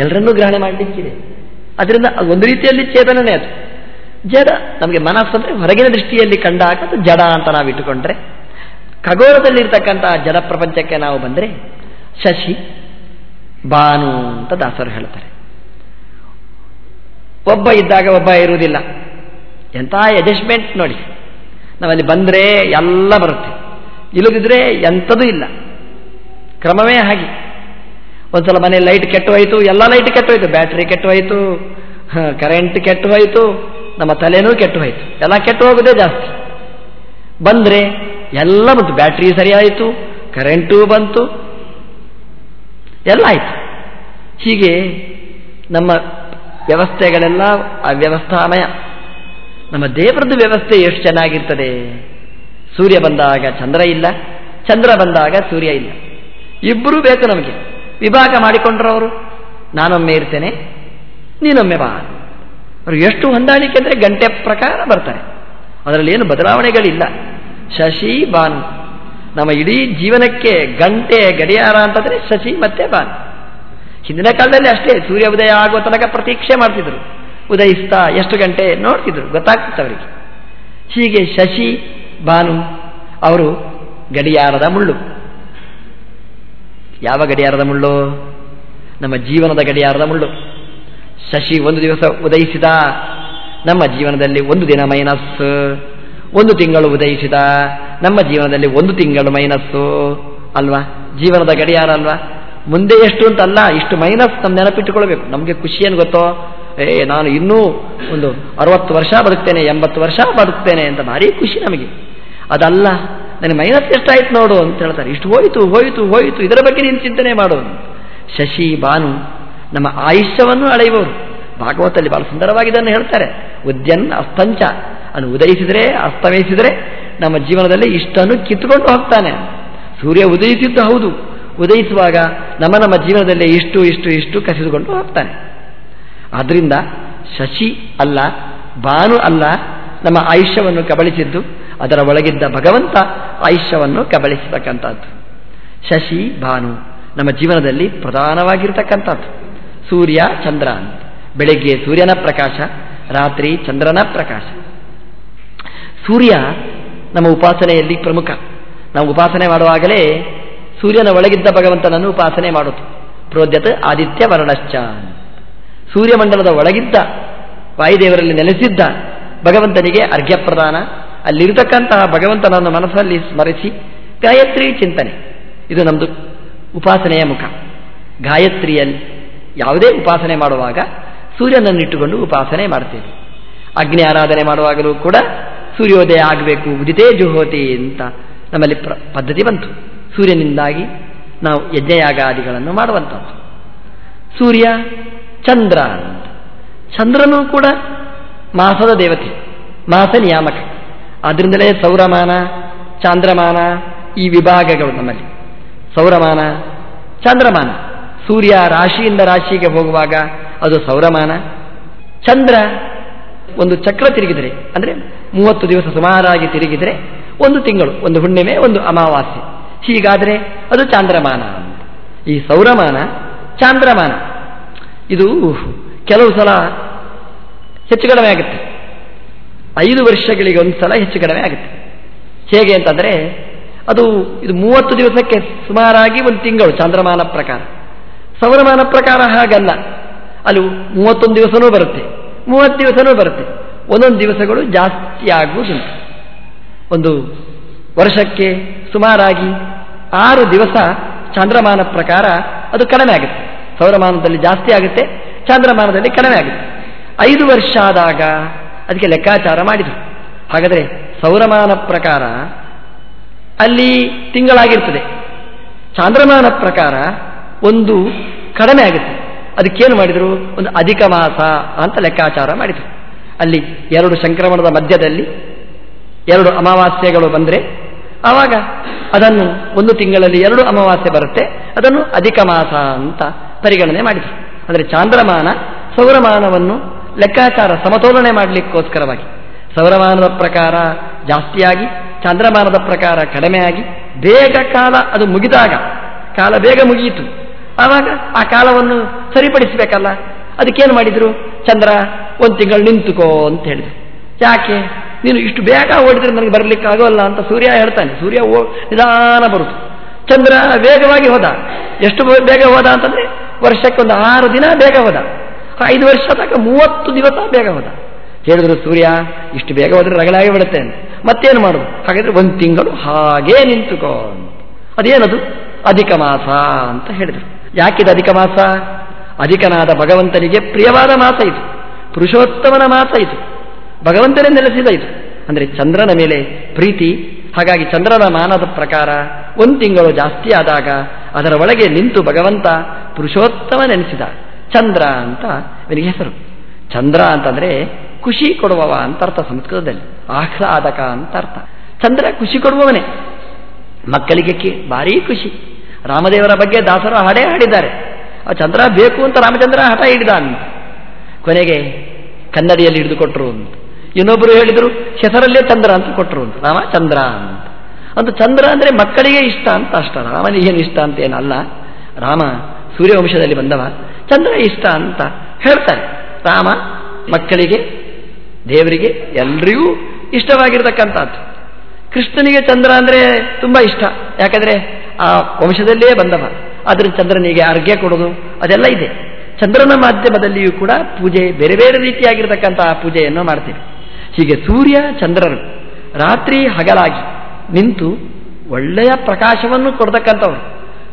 ಎಲ್ಲರನ್ನೂ ಗ್ರಹಣ ಮಾಡಲಿಕ್ಕಿದೆ. ಅದರಿಂದ ಒಂದು ರೀತಿಯಲ್ಲಿ ಚೇತನನೇ ಅದು. ಜಡ ನಮಗೆ ಮನಸ್ಸು ಅಂದರೆ ಹೊರಗಿನ ದೃಷ್ಟಿಯಲ್ಲಿ ಕಂಡಾಗ ಅದು ಜಡ ಅಂತ ನಾವು ಇಟ್ಟುಕೊಂಡ್ರೆ, ಖಗೋಳದಲ್ಲಿರ್ತಕ್ಕಂತಹ ಜಡ ಪ್ರಪಂಚಕ್ಕೆ ನಾವು ಬಂದರೆ ಶಶಿ, ಬಾನು ಅಂತ ದಾಸರು ಹೇಳ್ತಾರೆ. ಒಬ್ಬ ಇದ್ದಾಗ ಒಬ್ಬ ಇರುವುದಿಲ್ಲ. ಎಂಥ ಅಡ್ಜಸ್ಟ್ಮೆಂಟ್ ನೋಡಿ. ನಾವಲ್ಲಿ ಬಂದರೆ ಎಲ್ಲ ಬರುತ್ತೆ. ಇಲ್ಲದಿದ್ರೆ ಎಂಥದೂ ಇಲ್ಲ. ಕ್ರಮವೇ ಹಾಗೆ. ಒಂದ್ಸಲ ಮನೆ ಲೈಟ್ ಕೆಟ್ಟು ಹೋಯಿತು ಎಲ್ಲ ಲೈಟ್ ಕೆಟ್ಟು ಹೋಯ್ತು ಬ್ಯಾಟ್ರಿ ಕೆಟ್ಟು ಹೋಯಿತು ಕರೆಂಟ್ ಕೆಟ್ಟು ಹೋಯಿತು ನಮ್ಮ ತಲೆನೂ ಕೆಟ್ಟು ಹೋಯಿತು ಎಲ್ಲ ಕೆಟ್ಟು ಹೋಗೋದೇ ಜಾಸ್ತಿ. ಬಂದರೆ ಎಲ್ಲ ಬಂತು, ಬ್ಯಾಟ್ರಿ ಸರಿಯಾಯಿತು, ಕರೆಂಟೂ ಬಂತು, ಎಲ್ಲ ಆಯಿತು. ಹೀಗೆ ನಮ್ಮ ವ್ಯವಸ್ಥೆಗಳೆಲ್ಲ ಅವ್ಯವಸ್ಥಾಮಯ. ನಮ್ಮ ದೇವರದ್ದು ವ್ಯವಸ್ಥೆ ಎಷ್ಟು ಚೆನ್ನಾಗಿರ್ತದೆ? ಸೂರ್ಯ ಬಂದಾಗ ಚಂದ್ರ ಇಲ್ಲ, ಚಂದ್ರ ಬಂದಾಗ ಸೂರ್ಯ ಇಲ್ಲ. ಇಬ್ಬರೂ ಬೇಕು ನಮಗೆ. ವಿಭಾಗ ಮಾಡಿಕೊಂಡ್ರವರು, ನಾನೊಮ್ಮೆ ಇರ್ತೇನೆ, ನೀನೊಮ್ಮೆ ಬಾ. ಅವರು ಎಷ್ಟು ಹೊಂದಾಣಿಕೆ ಅಂದರೆ ಗಂಟೆ ಪ್ರಕಾರ ಬರ್ತಾರೆ. ಅದರಲ್ಲಿ ಏನು ಬದಲಾವಣೆಗಳಿಲ್ಲ. ಶಶಿ ಬಾನ್. ನಮ್ಮ ಇಡೀ ಜೀವನಕ್ಕೆ ಗಂಟೆ ಗಡಿಯಾರ ಅಂತಂದರೆ ಶಶಿ ಮತ್ತೆ ಬಾನ್. ಹಿಂದಿನ ಕಾಲದಲ್ಲಿ ಅಷ್ಟೇ, ಸೂರ್ಯ ಉದಯ ಆಗುವ ತನಕ ಪ್ರತೀಕ್ಷೆ ಮಾಡ್ತಿದ್ರು. ಉದಯಿಸ್ತಾ ಎಷ್ಟು ಗಂಟೆ ನೋಡ್ತಿದ್ರು, ಗೊತ್ತಾಗ್ತಿತ್ತು ಅವರಿಗೆ. ಹೀಗೆ ಶಶಿ ಬಾನು, ಅವರು ಗಡಿಯಾರದ ಮುಳ್ಳು. ಯಾವ ಗಡಿಯಾರದ ಮುಳ್ಳು? ನಮ್ಮ ಜೀವನದ ಗಡಿಯಾರದ ಮುಳ್ಳು. ಶಶಿ ಒಂದು ದಿವಸ ಉದಯಿಸಿದ, ನಮ್ಮ ಜೀವನದಲ್ಲಿ ಒಂದು ದಿನ ಮೈನಸ್. ಒಂದು ತಿಂಗಳು ಉದಯಿಸಿದ, ನಮ್ಮ ಜೀವನದಲ್ಲಿ ಒಂದು ತಿಂಗಳು ಮೈನಸ್ಸು ಅಲ್ವಾ? ಜೀವನದ ಗಡಿಯಾರ ಅಲ್ವಾ? ಮುಂದೆ ಎಷ್ಟು ಅಂತ ಅಲ್ಲ ಇಷ್ಟು ಮೈನಸ್ ನಮ್ಮ ನೆನಪಿಟ್ಟುಕೊಳ್ಬೇಕು. ನಮಗೆ ಖುಷಿ ಏನು ಗೊತ್ತೋ? ಏ, ನಾನು ಇನ್ನೂ ಒಂದು ಅರವತ್ತು ವರ್ಷ ಬದುಕ್ತೇನೆ, ಎಂಬತ್ತು ವರ್ಷ ಬದುಕ್ತೇನೆ ಅಂತ ಭಾರಿ ಖುಷಿ ನಮಗೆ. ಅದಲ್ಲ ನನಗೆ ಮೈನಸ್ ಎಷ್ಟಾಯ್ತು ನೋಡು ಅಂತ ಹೇಳ್ತಾರೆ. ಇಷ್ಟು ಹೋಯಿತು ಹೋಯಿತು ಹೋಯಿತು. ಇದರ ಬಗ್ಗೆ ನೀನು ಚಿಂತನೆ ಮಾಡು ಶಶಿ ಬಾನು ನಮ್ಮ ಆಯುಷ್ಯವನ್ನು ಅಳೆಯುವವರು. ಭಾಗವತಲ್ಲಿ ಬಹಳ ಸುಂದರವಾಗಿ ಇದನ್ನು ಹೇಳ್ತಾರೆ. ಉದ್ಯನ್ ಅಸ್ತಂಚ. ಅನ್ನು ಉದಯಿಸಿದರೆ ಅಸ್ತಮಯಿಸಿದರೆ ನಮ್ಮ ಜೀವನದಲ್ಲಿ ಇಷ್ಟನ್ನು ಕಿತ್ತುಕೊಂಡು ಹೋಗ್ತಾನೆ. ಸೂರ್ಯ ಉದಯಿಸಿದ್ದು ಹೌದು. ಉದಯಿಸುವಾಗ ನಮ್ಮ ನಮ್ಮ ಜೀವನದಲ್ಲಿ ಇಷ್ಟು ಇಷ್ಟು ಇಷ್ಟು ಕಸಿದುಕೊಂಡು ಹೋಗ್ತಾನೆ. ಆದ್ದರಿಂದ ಶಶಿ ಅಲ್ಲ ಬಾನು ಅಲ್ಲ ನಮ್ಮ ಆಯುಷ್ಯವನ್ನು ಕಬಳಿಸಿದ್ದು ಅದರ ಒಳಗಿದ್ದ ಭಗವಂತ ಆಯುಷ್ಯವನ್ನು ಕಬಳಿಸತಕ್ಕಂಥದ್ದು. ಶಶಿ, ಭಾನು, ನಮ್ಮ ಜೀವನದಲ್ಲಿ ಪ್ರಧಾನವಾಗಿರ್ತಕ್ಕಂಥದ್ದು. ಸೂರ್ಯ, ಚಂದ್ರ ಅಂತ. ಬೆಳಗ್ಗೆ ಸೂರ್ಯನ ಪ್ರಕಾಶ, ರಾತ್ರಿ ಚಂದ್ರನ ಪ್ರಕಾಶ. ಸೂರ್ಯ ನಮ್ಮ ಉಪಾಸನೆಯಲ್ಲಿ ಪ್ರಮುಖ. ನಾವು ಉಪಾಸನೆ ಮಾಡುವಾಗಲೇ ಸೂರ್ಯನ ಒಳಗಿದ್ದ ಭಗವಂತನನ್ನು ಉಪಾಸನೆ ಮಾಡುತ್ತೆ ಪ್ರೋದ್ಯತ ಆದಿತ್ಯ ವರ್ಣಶ್ಚ. ಸೂರ್ಯಮಂಡಲದ ಒಳಗಿದ್ದ ವಾಯುದೇವರಲ್ಲಿ ನೆಲೆಸಿದ್ದ ಭಗವಂತನಿಗೆ ಅರ್ಘ್ಯ ಪ್ರದಾನ ಅಲ್ಲಿರತಕ್ಕಂತಹ ಭಗವಂತನನ್ನು ಮನಸ್ಸಲ್ಲಿ ಸ್ಮರಿಸಿ ಗಾಯತ್ರಿ ಚಿಂತನೆ. ಇದು ನಮ್ಮದು ಉಪಾಸನೆಯ ಮುಖ. ಗಾಯತ್ರಿಯಲ್ಲಿ ಯಾವುದೇ ಉಪಾಸನೆ ಮಾಡುವಾಗ ಸೂರ್ಯನನ್ನಿಟ್ಟುಕೊಂಡು ಉಪಾಸನೆ ಮಾಡ್ತೇವೆ. ಅಗ್ನಿ ಆರಾಧನೆ ಮಾಡುವಾಗಲೂ ಕೂಡ ಸೂರ್ಯೋದಯ ಆಗಬೇಕು, ಉದಿತೇ ಜುಹೋತಿ ಅಂತ ನಮ್ಮಲ್ಲಿ ಪದ್ಧತಿ ಬಂತು. ಸೂರ್ಯನಿಂದಾಗಿ ನಾವು ಯಜ್ಞಯಾಗಾದಿಗಳನ್ನು ಮಾಡುವಂಥದ್ದು. ಸೂರ್ಯ ಚಂದ್ರ ಅಂತ. ಚಂದ್ರನೂ ಕೂಡ ಮಾಸದ ದೇವತೆ, ಮಾಸ ನಿಯಾಮಕ. ಆದ್ದರಿಂದಲೇ ಸೌರಮಾನ, ಚಾಂದ್ರಮಾನ ಈ ವಿಭಾಗಗಳು ನಮ್ಮಲ್ಲಿ. ಸೌರಮಾನ, ಚಂದ್ರಮಾನ. ಸೂರ್ಯ ರಾಶಿಯಿಂದ ರಾಶಿಗೆ ಹೋಗುವಾಗ ಅದು ಸೌರಮಾನ. ಚಂದ್ರ ಒಂದು ಚಕ್ರ ತಿರುಗಿದರೆ, ಅಂದರೆ ಮೂವತ್ತು ದಿವಸ ಸುಮಾರಾಗಿ ತಿರುಗಿದರೆ ಒಂದು ತಿಂಗಳು, ಒಂದು ಹುಣ್ಣಿಮೆ, ಒಂದು ಅಮಾವಾಸ್ಯೆ. ಹೀಗಾದರೆ ಅದು ಚಾಂದ್ರಮಾನ ಈ ಸೌರಮಾನ ಚಾಂದ್ರಮಾನ. ಇದು ಕೆಲವು ಸಲ ಹೆಚ್ಚು ಕಡಿಮೆ ಆಗುತ್ತೆ. ಐದು ವರ್ಷಗಳಿಗೆ ಒಂದು ಸಲ ಹೆಚ್ಚು ಕಡಿಮೆ ಆಗುತ್ತೆ. ಹೇಗೆ ಅಂತಂದರೆ, ಅದು ಇದು ಮೂವತ್ತು ದಿವಸಕ್ಕೆ ಸುಮಾರಾಗಿ ಒಂದು ತಿಂಗಳು ಚಂದ್ರಮಾನ ಪ್ರಕಾರ. ಸೌರಮಾನ ಪ್ರಕಾರ ಹಾಗಲ್ಲ. ಅಲ್ಲಿ ಮೂವತ್ತೊಂದು ದಿವಸನೂ ಬರುತ್ತೆ. ಮೂವತ್ತು ದಿವಸನೂ ಬರುತ್ತೆ. ಒಂದೊಂದು ದಿವಸಗಳು ಜಾಸ್ತಿ ಆಗುವುದುಂಟು. ಒಂದು ವರ್ಷಕ್ಕೆ ಸುಮಾರಾಗಿ ಆರು ದಿವಸ ಚಂದ್ರಮಾನ ಪ್ರಕಾರ ಅದು ಕಡಿಮೆ ಆಗುತ್ತೆ. ಸೌರಮಾನದಲ್ಲಿ ಜಾಸ್ತಿ ಆಗುತ್ತೆ, ಚಂದ್ರಮಾನದಲ್ಲಿ ಕಡಿಮೆ ಆಗುತ್ತೆ. ಐದು ವರ್ಷ ಆದಾಗ ಅದಕ್ಕೆ ಲೆಕ್ಕಾಚಾರ ಮಾಡಿದರು. ಹಾಗಾದರೆ ಸೌರಮಾನ ಪ್ರಕಾರ ಅಲ್ಲಿ ತಿಂಗಳಾಗಿರ್ತದೆ. ಚಾಂದ್ರಮಾನ ಪ್ರಕಾರ ಒಂದು ಕಡಿಮೆ ಆಗುತ್ತೆ. ಅದಕ್ಕೇನು ಮಾಡಿದರು? ಒಂದು ಅಧಿಕ ಮಾಸ ಅಂತ ಲೆಕ್ಕಾಚಾರ ಮಾಡಿದರು. ಅಲ್ಲಿ ಎರಡು ಸಂಕ್ರಮಣದ ಮಧ್ಯದಲ್ಲಿ ಎರಡು ಅಮಾವಾಸ್ಯೆಗಳು ಬಂದರೆ ಆವಾಗ ಅದನ್ನು ಒಂದು ತಿಂಗಳಲ್ಲಿ ಎರಡು ಅಮಾವಾಸ್ಯೆ ಬರುತ್ತೆ. ಅದನ್ನು ಅಧಿಕ ಮಾಸ ಅಂತ ಪರಿಗಣನೆ ಮಾಡಿದರು. ಅಂದರೆ ಚಾಂದ್ರಮಾನ ಸೌರಮಾನವನ್ನು ಲೆಕ್ಕಾಚಾರ, ಸಮತೋಲನೆ ಮಾಡಲಿಕ್ಕೋಸ್ಕರವಾಗಿ. ಸೌರಮಾನದ ಪ್ರಕಾರ ಜಾಸ್ತಿಯಾಗಿ, ಚಂದ್ರಮಾನದ ಪ್ರಕಾರ ಕಡಿಮೆಯಾಗಿ, ಬೇಗ ಕಾಲ ಅದು ಮುಗಿದಾಗ, ಕಾಲ ಬೇಗ ಮುಗಿಯಿತು. ಆವಾಗ ಆ ಕಾಲವನ್ನು ಸರಿಪಡಿಸಬೇಕಲ್ಲ? ಅದಕ್ಕೇನು ಮಾಡಿದರು? ಚಂದ್ರ, ಒಂದು ತಿಂಗಳು ನಿಂತುಕೋ ಅಂತ ಹೇಳಿದ್ರು. ಯಾಕೆ? ನೀನು ಇಷ್ಟು ಬೇಗ ಓಡಿದ್ರೆ ನನಗೆ ಬರಲಿಕ್ಕೆ ಆಗೋಲ್ಲ ಅಂತ ಸೂರ್ಯ ಹೇಳ್ತಾನೆ. ಸೂರ್ಯ ಓ, ನಿಧಾನ ಬರುತ್ತೆ ಚಂದ್ರ ವೇಗವಾಗಿ ಹೋದ. ಎಷ್ಟು ಬೇಗ ಹೋದ ಅಂತಂದರೆ ವರ್ಷಕ್ಕೊಂದು ಆರು ದಿನ ಬೇಗ ಹೋದ. ಐದು ವರ್ಷ ತನಕ ಮೂವತ್ತು ದಿವಸ ಬೇಗ ಹೋದ. ಹೇಳಿದ್ರು ಸೂರ್ಯ, ಇಷ್ಟು ಬೇಗ ಹೋದ್ರೆ ರಗಳಾಗಿ ಬಿಡುತ್ತೆ ಮತ್ತೇನು ಮಾಡೋದು? ಹಾಗಾದ್ರೆ ಒಂದು ತಿಂಗಳು ಹಾಗೇ ನಿಂತುಕೋ ಅದೇನದು? ಅಧಿಕ ಮಾಸ ಅಂತ ಹೇಳಿದರು. ಯಾಕಿದು ಅಧಿಕ ಮಾಸ? ಅಧಿಕನಾದ ಭಗವಂತನಿಗೆ ಪ್ರಿಯವಾದ ಮಾಸ ಇದು. ಪುರುಷೋತ್ತಮನ ಮಾಸ ಇದು. ಭಗವಂತನೇ ನೆಲೆಸಿದ ಇದು. ಅಂದರೆ ಚಂದ್ರನ ಮೇಲೆ ಪ್ರೀತಿ, ಹಾಗಾಗಿ ಚಂದ್ರನ ಮಾನದ ಪ್ರಕಾರ ಒಂದು ತಿಂಗಳು ಜಾಸ್ತಿ ಆದಾಗ ಅದರ ಒಳಗೆ ನಿಂತು ಭಗವಂತ ಪುರುಷೋತ್ತಮ ನೆನೆಸಿದ. ಚಂದ್ರ ಅಂತ ಇವನಿಗೆ ಹೆಸರು. ಚಂದ್ರ ಅಂತಂದ್ರೆ ಖುಷಿ ಕೊಡುವವ ಅಂತ ಅರ್ಥ ಸಂಸ್ಕೃತದಲ್ಲಿ. ಆಹ್ಲಾದಕ ಅಂತ ಅರ್ಥ. ಚಂದ್ರ ಖುಷಿ ಕೊಡುವವನೇ. ಮಕ್ಕಳಿಗೆ ಭಾರೀ ಖುಷಿ. ರಾಮದೇವರ ಬಗ್ಗೆ ದಾಸರು ಹಾಡೇ ಹಾಡಿದ್ದಾರೆ. ಆ ಚಂದ್ರ ಬೇಕು ಅಂತ ರಾಮಚಂದ್ರ ಹಠ ಹಿಡಿದ ಅಂತ ಕೊನೆಗೆ ಕನ್ನಡಿಯಲ್ಲಿ ಹಿಡಿದುಕೊಟ್ರು ಅಂತ. ಇನ್ನೊಬ್ಬರು ಹೇಳಿದರು, ಹೆಸರಲ್ಲೇ ಚಂದ್ರ ಅಂತ ಕೊಟ್ಟರು ಅಂತ. ರಾಮ, ಚಂದ್ರ ಅಂತ. ಅಂತ ಚಂದ್ರ ಅಂದರೆ ಮಕ್ಕಳಿಗೆ ಇಷ್ಟ ಅಂತ ಅಷ್ಟ. ರಾಮನಿಗೇನು ಇಷ್ಟ ಅಂತ ಏನಲ್ಲ. ರಾಮ ಸೂರ್ಯವಂಶದಲ್ಲಿ ಬಂದವ. ಚಂದ್ರ ಇಷ್ಟ ಅಂತ ಹೇಳ್ತಾರೆ. ರಾಮ, ಮಕ್ಕಳಿಗೆ, ದೇವರಿಗೆ ಎಲ್ರಿಗೂ ಇಷ್ಟವಾಗಿರ್ತಕ್ಕಂಥದ್ದು. ಕೃಷ್ಣನಿಗೆ ಚಂದ್ರ ಅಂದರೆ ತುಂಬ ಇಷ್ಟ. ಯಾಕಂದರೆ ಆ ವಂಶದಲ್ಲೇ ಬಂದವ. ಆದರೆ ಚಂದ್ರನಿಗೆ ಅರ್ಘ್ಯ ಕೊಡೋದು ಅದೆಲ್ಲ ಇದೆ. ಚಂದ್ರನ ಮಾಧ್ಯಮದಲ್ಲಿಯೂ ಕೂಡ ಪೂಜೆ ಬೇರೆ ಬೇರೆ ರೀತಿಯಾಗಿರ್ತಕ್ಕಂತಹ ಪೂಜೆಯನ್ನು ಮಾಡ್ತೀವಿ. ಹೀಗೆ ಸೂರ್ಯ ಚಂದ್ರರು ರಾತ್ರಿ ಹಗಲಾಗಿ ನಿಂತು ಒಳ್ಳೆಯ ಪ್ರಕಾಶವನ್ನು ಕೊಡ್ತಕ್ಕಂಥವ್ರು.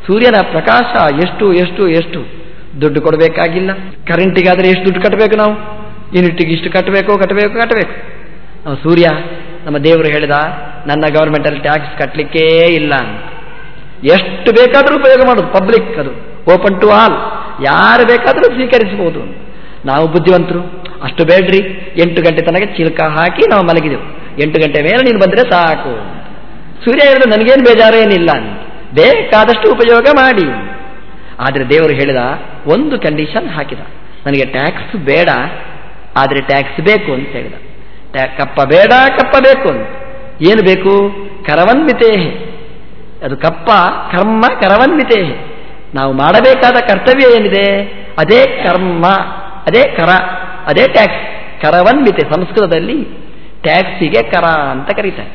ಸೂರ್ಯನ ಪ್ರಕಾಶ ಎಷ್ಟು ಎಷ್ಟು ಎಷ್ಟು ದುಡ್ಡು ಕೊಡಬೇಕಾಗಿಲ್ಲ. ಕರೆಂಟಿಗಾದರೆ ಎಷ್ಟು ದುಡ್ಡು ಕಟ್ಟಬೇಕು ನಾವು? ಯೂನಿಟ್ಟಿಗೆ ಇಷ್ಟು ಕಟ್ಟಬೇಕು ಕಟ್ಟಬೇಕು ಕಟ್ಟಬೇಕು. ನಾವು ಸೂರ್ಯ, ನಮ್ಮ ದೇವರು ಹೇಳಿದ, ನನ್ನ ಗೌರ್ಮೆಂಟಲ್ಲಿ ಟ್ಯಾಕ್ಸ್ ಕಟ್ಟಲಿಕ್ಕೇ ಇಲ್ಲ ಎಷ್ಟು ಬೇಕಾದರೂ ಉಪಯೋಗ ಮಾಡೋದು, ಪಬ್ಲಿಕ್ ಅದು, ಓಪನ್ ಟು ಆಲ್. ಯಾರು ಬೇಕಾದರೂ ಸ್ವೀಕರಿಸಬಹುದು. ನಾವು ಬುದ್ಧಿವಂತರು, ಅಷ್ಟು ಬೇಡ್ರಿ, ಎಂಟು ಗಂಟೆ ತನಕ ಚಿಲ್ಕ ಹಾಕಿ ನಾವು ಮಲಗಿದೆವು. ಎಂಟು ಗಂಟೆ ಮೇಲೆ ನೀನು ಬಂದರೆ ಸಾಕು ಸೂರ್ಯ ಹೇಳಿದ್ರೆ ನನಗೇನು ಬೇಜಾರೇನಿಲ್ಲ ಬೇಕಾದಷ್ಟು ಉಪಯೋಗ ಮಾಡಿ. ಆದರೆ ದೇವರು ಹೇಳಿದ, ಒಂದು ಕಂಡೀಷನ್ ಹಾಕಿದ. ನನಗೆ ಟ್ಯಾಕ್ಸ್ ಬೇಡ, ಆದರೆ ಟ್ಯಾಕ್ಸ್ ಬೇಕು ಅಂತ ಹೇಳಿದ. ಕಪ್ಪ ಬೇಡ, ಕಪ್ಪ ಬೇಕು ಅಂತ. ಏನು ಬೇಕು? ಕರವನ್ವಿತೇ ಅದು ಕಪ್ಪ, ಕರ್ಮ, ಕರವನ್ವಿತೇಹೆ. ನಾವು ಮಾಡಬೇಕಾದ ಕರ್ತವ್ಯ ಏನಿದೆ? ಅದೇ ಕರ್ಮ, ಅದೇ ಕರ, ಅದೇ ಟ್ಯಾಕ್ಸ್ ಕರವನ್ವಿತೆ, ಸಂಸ್ಕೃತದಲ್ಲಿ ಟ್ಯಾಕ್ಸಿಗೆ ಕರ ಅಂತ ಕರೀತಾರೆ.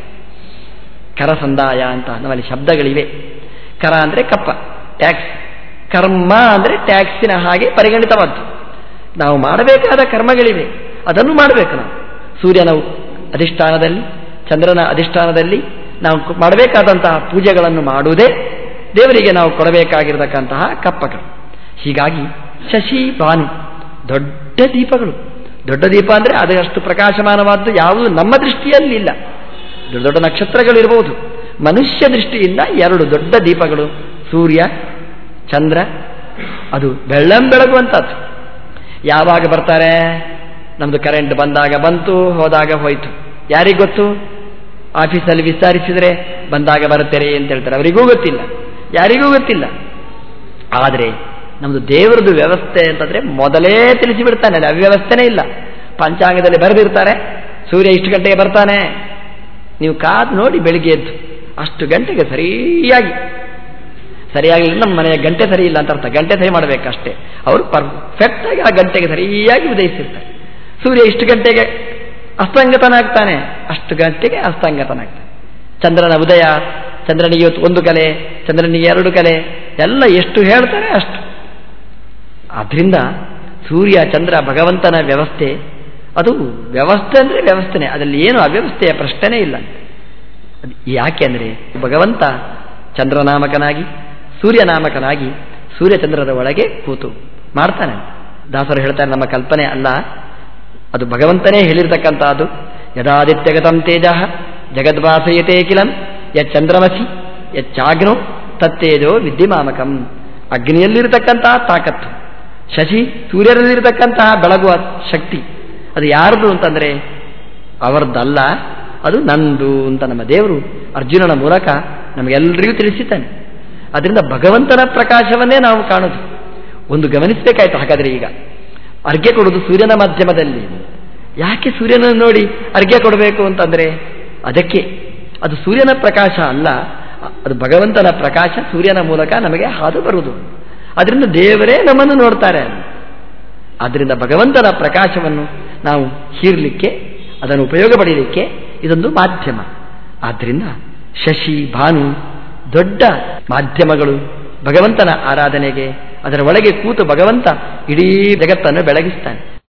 ಕರ ಸಂದಾಯ ಅಂತ ನಮ್ಮಲ್ಲಿ ಶಬ್ದಗಳಿವೆ. ಕರ ಅಂದರೆ ಕಪ್ಪ ಟ್ಯಾಕ್ಸ್ ಕರ್ಮ ಅಂದರೆ ಟ್ಯಾಕ್ಸಿನ ಹಾಗೆ ಪರಿಗಣಿತವಾದ್ದು. ನಾವು ಮಾಡಬೇಕಾದ ಕರ್ಮಗಳಿವೆ. ಅದನ್ನು ಮಾಡಬೇಕು ನಾವು. ಸೂರ್ಯನ ಅಧಿಷ್ಠಾನದಲ್ಲಿ, ಚಂದ್ರನ ಅಧಿಷ್ಠಾನದಲ್ಲಿ ನಾವು ಮಾಡಬೇಕಾದಂತಹ ಪೂಜೆಗಳನ್ನು ಮಾಡುವುದೇ ದೇವರಿಗೆ ನಾವು ಕೊಡಬೇಕಾಗಿರತಕ್ಕಂತಹ ಕಪ್ಪಗಳು. ಹೀಗಾಗಿ ಶಶಿ ಭಾನು ದೊಡ್ಡ ದೀಪಗಳು. ದೊಡ್ಡ ದೀಪ ಅಂದರೆ ಅದಷ್ಟು ಪ್ರಕಾಶಮಾನವಾದ್ದು ಯಾವುದು ನಮ್ಮ ದೃಷ್ಟಿಯಲ್ಲಿ ಇಲ್ಲ. ದೊಡ್ಡ ದೊಡ್ಡ ನಕ್ಷತ್ರಗಳಿರಬಹುದು ಮನುಷ್ಯ ದೃಷ್ಟಿಯಿಂದ ಎರಡು ದೊಡ್ಡ ದೀಪಗಳು. ಸೂರ್ಯ ಚಂದ್ರ, ಅದು ಬೆಳ್ಳಂ ಬೆಳಗುವಂಥದ್ದು. ಯಾವಾಗ ಬರ್ತಾರೆ? ನಮ್ಮದು ಕರೆಂಟ್ ಬಂದಾಗ ಬಂತು, ಹೋದಾಗ ಹೋಯಿತು. ಯಾರಿಗೆ ಗೊತ್ತು? ಆಫೀಸಲ್ಲಿ ವಿಸ್ತಾರಿಸಿದರೆ ಬಂದಾಗ ಬರುತ್ತೇನೆ ಅಂತ ಹೇಳ್ತಾರೆ. ಅವರಿಗೂ ಗೊತ್ತಿಲ್ಲ. ಯಾರಿಗೂ ಗೊತ್ತಿಲ್ಲ. ಆದರೆ ನಮ್ಮದು ದೇವರದು ವ್ಯವಸ್ಥೆ ಅಂತಂದರೆ ಮೊದಲೇ ತಿಳಿಸಿಬಿಡ್ತಾನೆ. ಅಲ್ಲಿ ಅವ್ಯವಸ್ಥೆನೇ ಇಲ್ಲ. ಪಂಚಾಂಗದಲ್ಲಿ ಬರೆದಿರ್ತಾರೆ. ಸೂರ್ಯ ಇಷ್ಟು ಗಂಟೆಗೆ ಬರ್ತಾನೆ. ನೀವು ಕಾದು ನೋಡಿ ಬೆಳಿಗ್ಗೆ ಎದ್ದು. ಅಷ್ಟು ಗಂಟೆಗೆ ಸರಿಯಾಗಿ ಸರಿಯಾಗಿ ನಮ್ಮ ಮನೆಯ ಗಂಟೆ ಸರಿ ಇಲ್ಲ ಅಂತ ಅರ್ಥ. ಗಂಟೆ ಸರಿ ಮಾಡಬೇಕಷ್ಟೇ. ಅವರು ಪರ್ಫೆಕ್ಟ್ ಆಗಿ ಆ ಗಂಟೆಗೆ ಸರಿಯಾಗಿ ಉದಯಿಸಿರ್ತಾರೆ. ಸೂರ್ಯ ಇಷ್ಟು ಗಂಟೆಗೆ ಅಸ್ತಂಗತನಾಗ್ತಾನೆ ಅಷ್ಟು ಗಂಟೆಗೆ ಅಸ್ತಂಗತನಾಗ್ತಾನೆ ಚಂದ್ರನ ಉದಯ, ಚಂದ್ರನಿಗೆ ಒಂದು ಕಲೆ, ಚಂದ್ರನಿಗೆ ಎರಡು ಕಲೆ, ಎಲ್ಲ ಎಷ್ಟು ಹೇಳ್ತಾರೆ ಅಷ್ಟು. ಆದ್ರಿಂದ ಸೂರ್ಯ, ಚಂದ್ರ, ಭಗವಂತನ ವ್ಯವಸ್ಥೆ, ಅದು ವ್ಯವಸ್ಥೆ ಅಂದರೆ ವ್ಯವಸ್ಥೆನೆ. ಅದರಲ್ಲಿ ಏನು ಅವ್ಯವಸ್ಥೆಯ ಪ್ರಶ್ನೆನೇ ಇಲ್ಲ ಯಾಕೆ ಅಂದರೆ ಭಗವಂತ ಚಂದ್ರನಾಮಕನಾಗಿ ಸೂರ್ಯನಾಮಕನಾಗಿ ಸೂರ್ಯಚಂದ್ರರ ಒಳಗೆ ಕೂತು. ಮಾಡ್ತಾನೆ. ದಾಸರು ಹೇಳ್ತಾರೆ, ನಮ್ಮ ಕಲ್ಪನೆ ಅಲ್ಲ. ಅದು ಭಗವಂತನೇ ಹೇಳಿರ್ತಕ್ಕಂಥದ್ದು. ಯದಾದಿತ್ಯಗತಂ ತೇಜ, ಜಗದ್ವಾಸಯತೆ ಕಿಲಂ ಯಚ್ಚಂದ್ರಮಸಿ ಯಚ್ಚಾಗ್ನೋ ತತ್ತೇಜೋ ವಿದ್ಯಮಾಮಕಂ. ಅಗ್ನಿಯಲ್ಲಿರತಕ್ಕಂತಹ ತಾಕತ್ತು. ಶಶಿ ಸೂರ್ಯರಲ್ಲಿರತಕ್ಕಂತಹ ಬೆಳಗುವ ಶಕ್ತಿ. ಅದು ಯಾರದು ಅಂತಂದರೆ, ಅವರದ್ದಲ್ಲ. ಅದು ನಂದು ಅಂತ ನಮ್ಮ ದೇವರು ಅರ್ಜುನನ ಮೂಲಕ ನಮಗೆಲ್ಲರಿಗೂ ತಿಳಿಸಿದ್ದಾನೆ. ಅದರಿಂದ ಭಗವಂತನ ಪ್ರಕಾಶವನ್ನೇ ನಾವು ಕಾಣೋದು. ಒಂದು ಗಮನಿಸಬೇಕಾಯ್ತು ಹಾಗಾದರೆ ಈಗ. ಅರ್ಘ್ಯ ಕೊಡೋದು ಸೂರ್ಯನ ಮಾಧ್ಯಮದಲ್ಲಿ. ಯಾಕೆ ಸೂರ್ಯನನ್ನು ನೋಡಿ ಅರ್ಘ್ಯ ಕೊಡಬೇಕು ಅಂತಂದರೆ ಅದಕ್ಕೆ. ಅದು ಸೂರ್ಯನ ಪ್ರಕಾಶ ಅಲ್ಲ, ಅದು ಭಗವಂತನ ಪ್ರಕಾಶ ಸೂರ್ಯನ ಮೂಲಕ ನಮಗೆ ಹಾದು ಬರುವುದು. ಅದರಿಂದ ದೇವರೇ ನಮ್ಮನ್ನು ನೋಡ್ತಾರೆ. ಆದ್ದರಿಂದ ಭಗವಂತನ ಪ್ರಕಾಶವನ್ನು ನಾವು ಹೀರಲಿಕ್ಕೆ, ಅದನ್ನು ಉಪಯೋಗ ಪಡೀಲಿಕ್ಕೆ ಇದೊಂದು ಮಾಧ್ಯಮ. ಆದ್ದರಿಂದ ಶಶಿ, ಭಾನು ದೊಡ್ಡ ಮಾಧ್ಯಮಗಳು ಭಗವಂತನ ಆರಾಧನೆಗೆ ಅದರ ಒಳಗೆ ಕೂತು ಭಗವಂತ ಇಡೀ ಜಗತ್ತನ್ನು ಬೆಳಗಿಸ್ತಾನೆ.